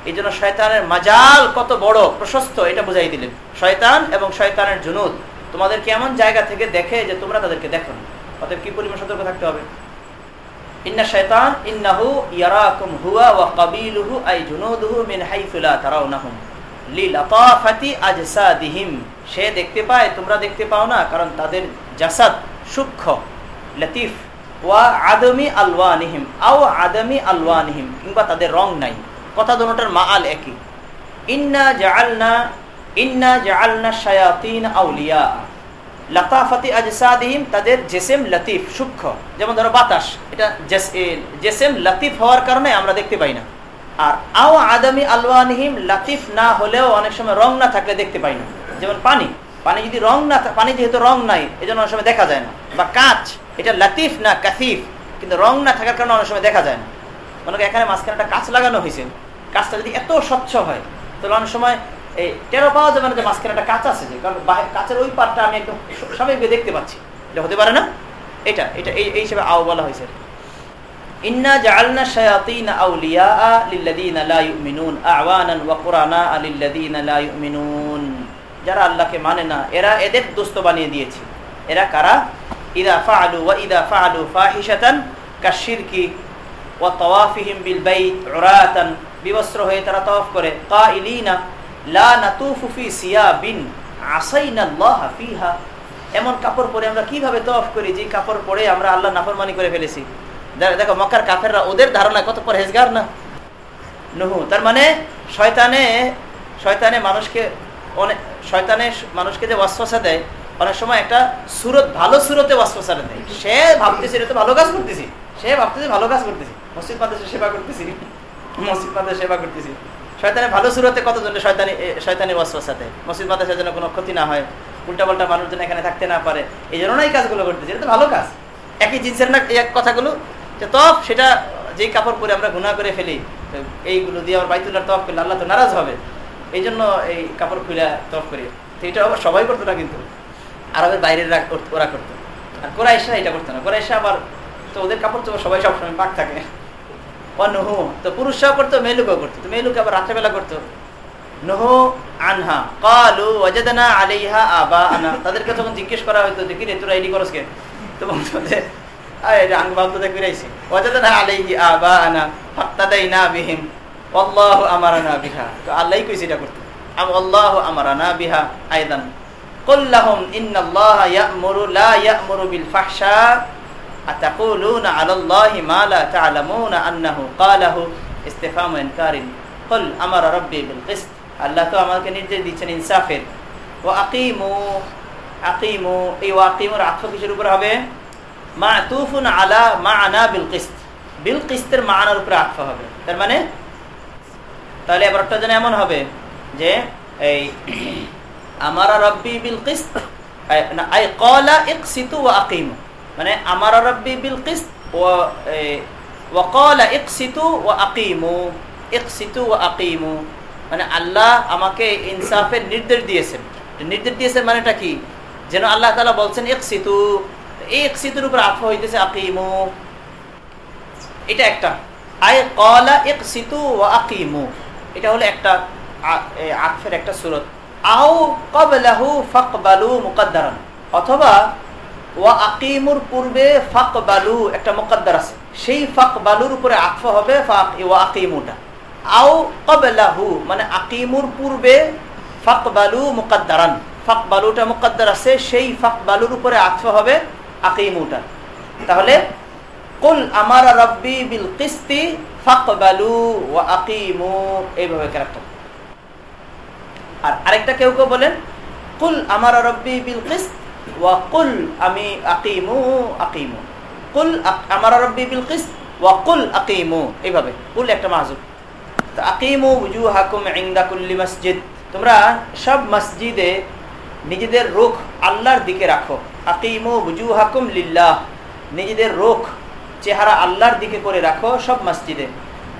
এই জন্য শয়তানের মাজাল কত বড়, প্রশস্ত, এটা বুঝাই দিলেন। শয়তান এবং শয়তানের জুনুদ তোমাদেরকে এমন জায়গা থেকে দেখে যে তোমরা তাদেরকে দেখো অতএব কি পরিমাণ সতর্ক থাকতে হবে? ইন্না শয়তান, ইন্নাহু ইয়ারাকুম হুয়া ওয়া কাবিলুহু আই জুনুদুহু মিন হাইসুলা তারাও নাহুম সে দেখতে পায়, তোমরা দেখতে পাও না, কারণ তাদের জাসাদ সূক্ষ্ম, লতিফ। ওয়া আদমি আলওয়ানিহিম, আও আদমি আলওয়ানিহিম, কিংবা তাদের রং নাই। কথা দুটার মা আল একই। ইন্না জাআলনা ইন্না জাআলনা শায়াতিন আউলিয়া। লাতাফাতি আজসাদিহিম, তাদের জেসেম লতিফ সূক্ষ্ম। যেমন ধরো বাতাস, এটা জেসেম লতিফ হওয়ার কারণে আমরা দেখতে পাই না। আর আও আদামি আলওয়ানহিম লাতিফ না হলেও অনেক সময় রং না থাকলে দেখতে পাই না। যেমন পানি। পানি যদি রং না পানি যেহেতু রং নাই এই জন্য অনেক সময় দেখা যায় না। বা কাঁচ, এটা লাতিফ না কাসিফ, কিন্তু রং না থাকার কারণে অনেক সময় দেখা যায় না। মনে এখানে মাঝখানে একটা কাঁচ লাগানো হয়েছে। কাঁচটা যদি এত স্বচ্ছ হয়, তাহলে অনেক সময় এই টেরো পাওয়া যাবে না যে মাঝখানে একটা কাঁচ আছে যে, কারণ কাঁচের ওই পারটা আমি একদম স্বাভাবিক দেখতে পাচ্ছি। এটা হতে পারে না? এটা এটা এই হিসেবে আও বলা হয়েছে। মানে না লা ফিহা. এমন কাপড় পরে আমরা কীভাবে তওয়াফ করি? যে কাপড় পরে আমরা আল্লাহ নাফরমানি করে ফেলেছি। দেখো, মক্কার কাফেররা ওদের ধারণা কত পরহেজগার না? নহু, তার মানে শয়তানে শয়তানে মানুষকে অনেক শয়তানে মানুষকে যে ওয়াসফাসা দেয়, অনেক সময় একটা সুরত, ভালো সুরতে ওয়াসফাসা দেয়। সে ভাবতেছে এটা তো ভালো কাজ করতেছি। সে ভাবতেছে ভালো কাজ করতেছি। মসজিদ মাদ্রাসা সেবা করতেছি। মসজিদ মাদ্রাসা সেবা করতেছি। শয়তানের ভালো সুরতে কতজনে শয়তানি শয়তানি ওয়াসফাসা দেয়? মসজিদ মাদ্রাসার জন্য কোনো ক্ষতি না হয় উল্টা পাল্টা মানুষজন এখানে থাকতে না পারে, এই জন্য এই কাজগুলো করতেছি। এটা তো ভালো কাজ। একই জিনিসের না এই কথাগুলো তফ, সেটা যেই কাপড় পরে আমরা গুণা করে ফেলি এইগুলো দিয়ে আমার বাইতুল্লাহ তফ করলে আল্লাহ তো নারাজ হবে। এই জন্য এই কাপড় খুলে তফ করি। তো এটা আবার সবাই করতো না কিন্তু। আরবের বাইরের ওরা করতো। আর কোরাইশা এটা করতো না। কোরাইশা আবার, তো ওদের কাপড় তো সবাই সবসময় পাক থাকে। অনুহু, তো পুরুষরাও করতো মেলুকও করতো। তো মেলুক আবার রাত্রেবেলা করতো। নহু আনহা, কালু আলাইহা আবা আনা তাদেরকে যখন জিজ্ঞেস করা হয়তো দেখি রে তোরা এডি করস কে? তো বলতো আল্লাহ কইছে এটা করতে। আল্লাহ আমারানা বিহা আয়দান কল্লাহম ইন্নাল্লাহ ইয়ামুরু, লা ইয়ামুরু বিল ফাহশা। আতাকুলুনা আলাল্লাহি মা লা তা'লামুনা আন্নাহু ক্বালাহু ইসতিফামু ইনকারিন কল আমারা রাব্বি বিল কিসত। আল্লাহ তো আমাকে নির্দেশ দিচ্ছেন ইনসাফের। ওয়া আকিমু আকিমু, এই ওয়া আকিমুর আক্ষ হবে? মা তুফুন আলা মা আনা বিল কিস্ত। বিল কিস্তের মানার উপরে আত্ম হবে। তার মানে তাহলে এবারটা যেন এমন হবে যে, এই আমারা রব্বি বিল কিস্ত, আই কলা ইকসিতু ওয়া আকিমু। মানে আমারা রব্বি বিল কিস্ত ওয়া কলা ইকসিতু ওয়া আকিমু। ইকসিতু ওয়া আকিমু। মানে আল্লাহ আমাকে ইনসাফের নির্দেশ দিয়েছেন। নির্দেশ দিয়েছেন মানেটা কি? যেন আল্লাহ তালা বলছেন এক সিতু এই এক সিতুর উপর আফ হইতেছে আকিমু। এটা একটা। আয় কলা আকিমু। এটা হলো একটা একটা সুরত। আও কবলাহু ফাকবালু মুকদ্দারান। অথবা ওয়া আকিমুর পূর্বে ফাকবালু একটা মুকদ্দার আছে। সেই ফাকবালুর উপরে আফ হবে ফাক ওয়া আকিমুটা। আও কবলাহু মানে আকিমুর পূর্বে ফাকবালু মুকদ্দারান। ফাকবালুটা মুকদ্দার আছে, সেই ফাকবালুর উপরে আত্ম হবে আকিমুটা। তাহলে, কুল আমার রব্বি বিল কিস্তি ফাকবালু ওয়া আকিমু। এইভাবে ক্যারেক্টার আর আরেকটা কেউ কেউ বলেন, কুল আমার রব্বি বিল কিস্ত কুল আমি আকিমু আকিমু। কুল আমার রব্বি বিল কিস্ত ওয়া কুল আকিমু। এইভাবে, কুল একটা মাহজুব আকিমু উজুহাকুম ইনদা কুল্লি মসজিদ। তোমরা সব মসজিদে নিজেদের রুখ আল্লাহর দিকে রাখো। আকিমু বুজুহাকুম লিল্লাহ নিজেদের রুখ চেহারা আল্লাহর দিকে করে রাখো সব মসজিদে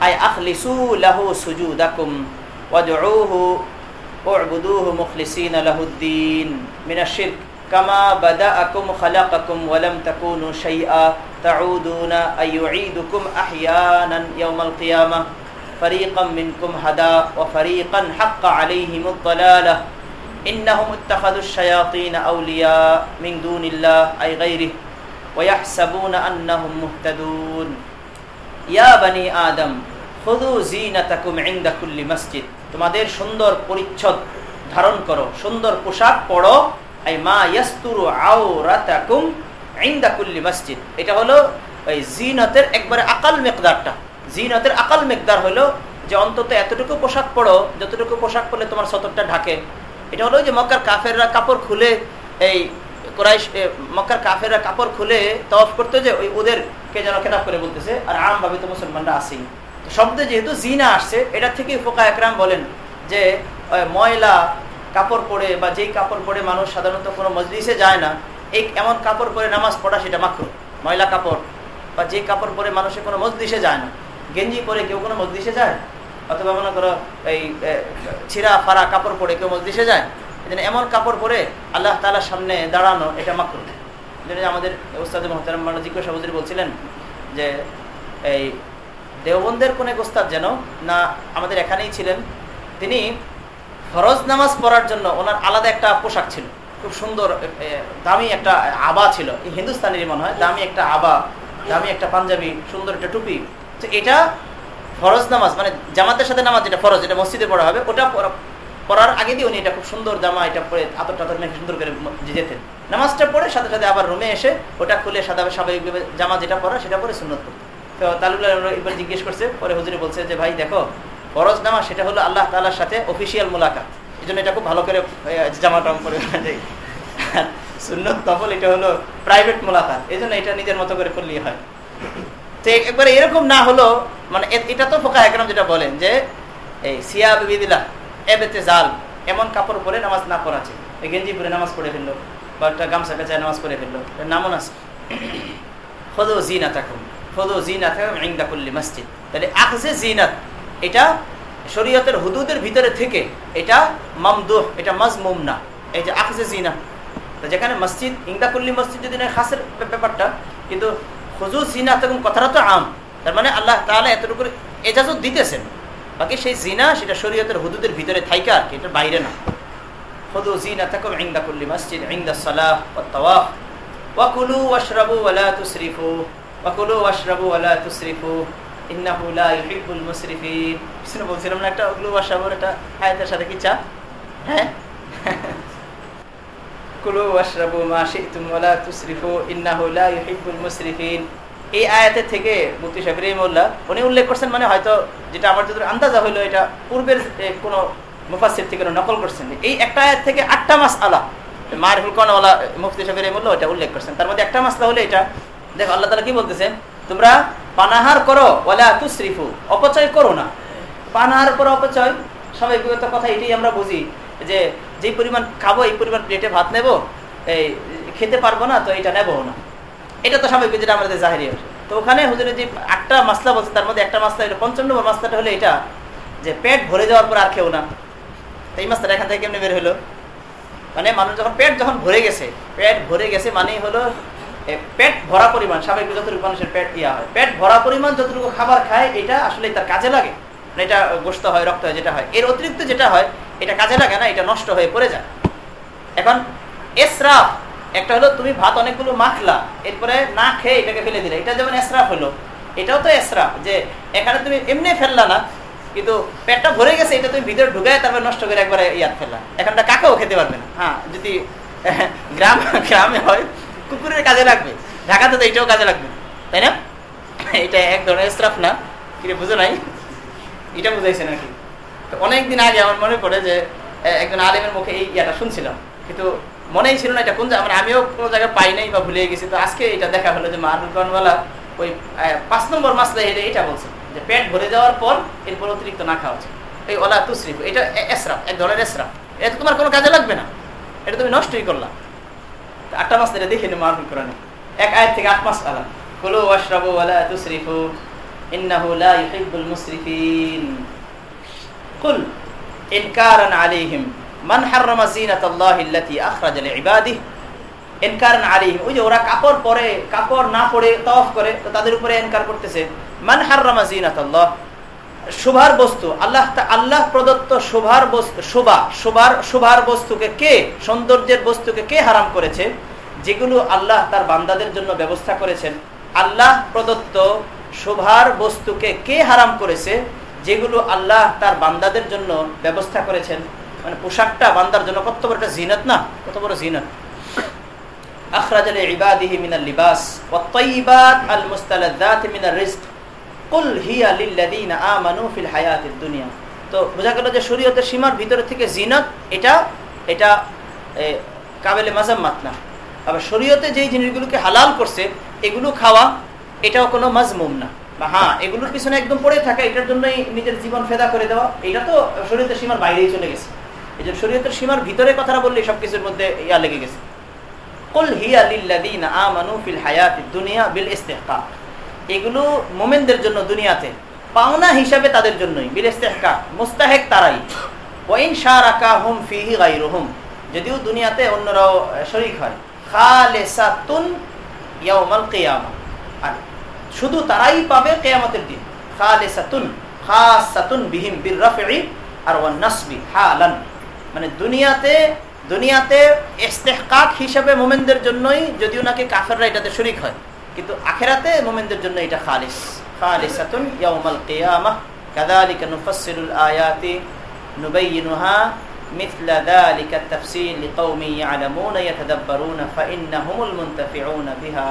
আই আখলিসু লাহু সুজুদাকুম ওয়াদউহু উবুদুহু মুখলিসিন লাহুদ্দিন মিন আশ-শিরক কামা বাদাআকুম খালাকাকুম ওয়া লাম তাকুনু শাইআ তাউদুনা আইয়ুঈদুকুম আহইয়ানান ইয়াওমাল কিয়ামাহ فريقا منكم هدى وفريقا حق عليهم الضلالة إنهم اتخذوا الشياطين أولياء من دون الله أي غيره ويحسبون أنهم مهتدون يا بني آدم خذوا زينتكم عند كل مسجد তোমাদের সুন্দর পরিচ্ছদ ধারণ করো সুন্দর পোশাক পরো আই মা ইয়াস্তুরু আওরাতাকুম ইনদা কুল্লি মসজিদ এটা হলো ওই জিনতের একবারে আকাল মেকদারটা জিনতের আকাল মেকদার হলো যে অন্তত এতটুকু পোশাক পরো যতটুকু পোশাক পরলে তোমার সতরটা ঢাকে এটা হলো যে মক্কার কাফেররা কাপড় খুলে, এই কোরাইশ মক্কার কাফেররা কাপড় খুলে তফ করতে যে ওই ওদেরকে যেন খেতাব করে বলতেছে, আর আমভাবে তো মুসলমানরা আসেই শব্দে যেহেতু জিনা আসছে, এটা থেকে ফোকা একরাম বলেন যে ময়লা, কাপড় পরে বা যেই কাপড় পরে মানুষ সাধারণত কোনো মজলিসে যায় না, এই এমন কাপড় পরে নামাজ পড়া সেটা মাকরু ময়লা কাপড় বা যে কাপড় পরে মানুষের কোনো মজলিসে যায় না। গেঞ্জি পরে কেউ কোনো মজলিসে যায়? অথবা মনে করো এই ছিঁড়া ফাড়া কাপড় পরে কেউ মজলিসে যায় এমন কাপড় পরে আল্লাহ তালার সামনে দাঁড়ানো এটা মাকরু আমাদের ওস্তাদ মোহতারাম জিজ্ঞাসা হুজুর বলছিলেন যে, এই দেওবন্দের কোন এক ওস্তাদ যেন না আমাদের এখানেই ছিলেন, তিনি ফরজ নামাজ পড়ার জন্য ওনার আলাদা একটা পোশাক ছিল, খুব সুন্দর দামি একটা আবা ছিল। হিন্দুস্তানের মনে হয়, দামি একটা আবা, দামি একটা পাঞ্জাবি, সুন্দর একটা টুপি। তো এটা ফরজ নামাজ মানে জামাতের সাথে নামাজ যেটা ফরজ, যেটা মসজিদে পড়া হবে, ওটা পড়ার আগে দিয়ে উনি এটা খুব সুন্দর জামা এটা পরে আতর টাতর মেখে সুন্দর করে যেতেন। নামাজটা পড়ে সাথে সাথে আবার রুমে এসে ওটা খুলে সাদা স্বাভাবিকভাবে জামা যেটা পড়া সেটা পরে সুন্নত করতো তো তালুল্লাহ এবার জিজ্ঞেস করছে, পরে হুজুরি বলছে যে, ভাই, দেখো, ফরজ নামাজ সেটা হলো আল্লাহ তালার সাথে অফিসিয়াল মোলাকাত। এই জন্য এটা খুব ভালো করে জামা টাম করে সুন্নত তফল এটা হলো প্রাইভেট মোলাকাত। এই জন্য এটা নিজের মতো করে করলেই হয়। একবারে এরকম না হলো মানে এটা তো ফোকা একরাম যেটা বলেন যে, এই সিয়া এবেতে জাল, এমন কাপড় পরে নামাজ না পড়া আছে। এই গেঞ্জি পরে নামাজ পড়ে ফেলল, বা একটা গামছা পেঁচায় নামাজ পড়ে ফেলল নামন আছে ফদো জিনা থাকুন ফদো জিনা থাকুন ইংদা করলি মসজিদ। তাহলে আখজে জিনাত, এটা শরীয়তের হুদুদের ভিতরে থেকে এটা মামদুহ, এটা মাজমুম না, এই যে আখজে জিনা যেখানে মসজিদ ইংদা করলি মসজিদ যদি না খাসের ব্যাপারটা, কিন্তু হুজু জিনা তখন কথাটা তো আম। তার মানে আল্লাহ তাহলে এতটুকু এজাজত দিতেছেন। বাকি সেই জিনা সেটা শরীয়তের হুদুদের ভিতরে থাইকা আর কি এটার বাইরে না। খুদু জিনা তাকুম ইনদা কুল্লি মসজিদ, ইনদা সালাহ ওয়া তাওয়াফ। ওয়া কুলু ওয়াশরাবু ওয়া লা তুসরিফু। ওয়া কুলু ওয়াশরাবু ওয়া লা তুসরিফু। ইন্নাহু লা ইউহিব্বুল মুসরিফিন। বলছিলাম না একটা কুলু ওয়াশরাবুর একটা আয়াতের সাথে কি চা? হ্যাঁ? কুলু ওয়াশরাবু মা শি'তুম ওয়া লা তুসরিফু, ইন্নাহু লা ইউহিব্বুল মুসরিফিন। এই আয়াতের থেকে সাহেব রহিমুল্লাহ উনি উল্লেখ করছেন মানে হয়তো যেটা আমার যদি আন্দাজা হইল, এটা পূর্বের কোনো মুফাসির থেকে নকল করছেন এই একটা আয়াত থেকে আটটা মাস আলা মারহুল কনওয়ালা মুফতি সাহেব রহিমুল্লাহ এটা উল্লেখ করছেন। তার মধ্যে একটা মাসলা হলে এটা। দেখো, আল্লাহ তালা কি বলতেছেন? তোমরা পানাহার করো ওলা তুসরিফু, অপচয় করো না। পানাহার পর অপচয়। স্বাভাবিকগত কথা এটাই আমরা বুঝি যে যেই পরিমাণ খাব, এই পরিমাণ প্লেটে ভাত নেব, এই খেতে পারব না, তো এটা নেব না। এটা তো স্বাভাবিক যেটা আমাদের জাহেরি তো ওখানে হুজুরের যে আটটা মাসলা বলছে, তার মধ্যে একটা মাসলা, এটা পঞ্চম নম্বর মাসলাটা হলো এটা, যে পেট ভরে যাওয়ার পর আর খেও না। এই মাসলাটা এখান থেকে কেমনি বের হলো? মানে মানুষ যখন পেট যখন ভরে গেছে, পেট ভরে গেছে মানেই হলো পেট ভরা পরিমাণ, স্বাভাবিক যতটুকু মানুষের পেট ইয়া হয়, পেট ভরা পরিমাণ যতটুকু খাবার খায়, এটা আসলে তার কাজে লাগে। মানে এটা গোস্ত হয়, রক্ত হয়, যেটা হয়। এর অতিরিক্ত যেটা হয়, এটা কাজে লাগে না, এটা নষ্ট হয়ে পড়ে যায়। এখন এসরাফ, একটা হলো তুমি ভাত অনেকগুলো মাখলা, এরপরে না খেয়ে এটাকে ফেলে দিলে। এটা যেমন এসরাফ হলো, এটাও তো এসরাফ, যে এখানে তুমি এমনি ফেললা না, কিন্তু পেটটা ভরে গেছে, এটা তুমি ভিতরে ঢুকায় তারপরে নষ্ট করে একবারে ইয়াদ ফেললা। এখানটা কাকেও খেতে পারবে না। হ্যাঁ যদি, গ্রাম, গ্রামে হয়, কুকুরের কাজে লাগবে। ঢাকাতে তো এটাও কাজে লাগবে তাই না? এটা এক ধরনের এসরাফ না, কি বুঝো নাই? এটা বুঝাইছে নাকি? তো অনেকদিন আগে আমার মনে পড়ে যে একজন আলিমের মুখে এই ইয়াটা শুনছিলাম। কিন্তু মনেই ছিল না এটা কোন মানে আমিও কোনো জায়গায় পাই নাই বা ভুলে গেছি। তো আজকে এটা দেখা হলো যে মাহুলওয়ালা ওই পাঁচ নম্বর মাসলা হেরে এটা বলছে যে পেট ভরে যাওয়ার পর এরপর অতিরিক্ত না খাওয়া উচিত। এই ওলা তুসরিফ, এটা এসরাফ, এক ধরনের এসরাফ। এটা তোমার কোনো কাজে লাগবে না। এটা তুমি নষ্টই করলাম আটটা মাস এটা দেখে নি মাহুল কোরআনে। এক আয়ের থেকে আট মাস আলাম কুলু ওয়াশরাবু ওয়ালা কুল, ইনকারান আলাইহিম, মান হাররামা জিনাতাল্লাহি আল্লাতী আখরাজা লিইবাদিহি। ইনকারান আলাইহিম, ওই যে ওরা কাপড় পরে, কাপড় না পরে করে, তো তাদের উপরে করতেছে। শোভার বস্তু, আল্লাহ আল্লাহ প্রদত্ত শোভার শোভা, শোভার শোভার বস্তুকে কে, সৌন্দর্যের বস্তুকে কে হারাম করেছে? যেগুলো আল্লাহ তার বান্দাদের জন্য ব্যবস্থা করেছেন। আল্লাহ প্রদত্ত শোভার বস্তুকে কে হারাম করেছে, যেগুলো আল্লাহ তার বান্দাদের জন্য ব্যবস্থা করেছেন? মানে পোশাকটা বান্দার জন্য কত বড় একটা জিনত না? কত বড় জিনত। দুনিয়া। তো বোঝা গেল যে সীমার ভিতরে থেকে জিনত, এটা এটা কাবেলে আবার শরীয়তে যেই জিনিসগুলোকে হালাল করছে, এগুলো খাওয়া এটাও কোনো মাজমুম না। হ্যাঁ এগুলোর পিছনে একদম পড়ে থাকা, এটার জন্যই নিজের জীবন ফেদা করে দেওয়া, এটা তো শরীয়তের সীমার বাইরেই চলে গেছে। এই যে শরীয়তের সীমার ভিতরে কথাটা বললে সবকিছুর মধ্যে ইয়া লেগে গেছে। এগুলো মোমেনদের জন্য দুনিয়াতে, পাওনা হিসাবে তাদের জন্যই, বিল ইস্তিহকাক মুস্তাহেক তারাই। ওয়াইন শারাকাহুম ফিহি গায়রুহুম। যদিও দুনিয়াতে অন্যরাও শরীক হয়। খালিসাতুন ইয়াউমাল কিয়ামা। আর শুধু তারাই পাবে কেয়ামতের দিন খালিসাতুন খাসাতুন বিহিম বির রাফি আর ওয়ান নাসবি হালান মানে দুনিয়াতে দুনিয়াতে ইস্তেহকাক হিসাবে মোমেনদের জন্যই যদিও নাকি কাফেররা এটাতে শরিক হয় কিন্তু আখেরাতে মোমেনদের জন্য এটা খালিস খালিসাতুন ইয়াউমাল কিয়ামাহ কাযালিকা নুফাসসিলুল আয়াতি নুবাইয়িনুহা مثل ذلك التفسير لقوم يعلمون يتدبرون فإنهم المنتفعون بها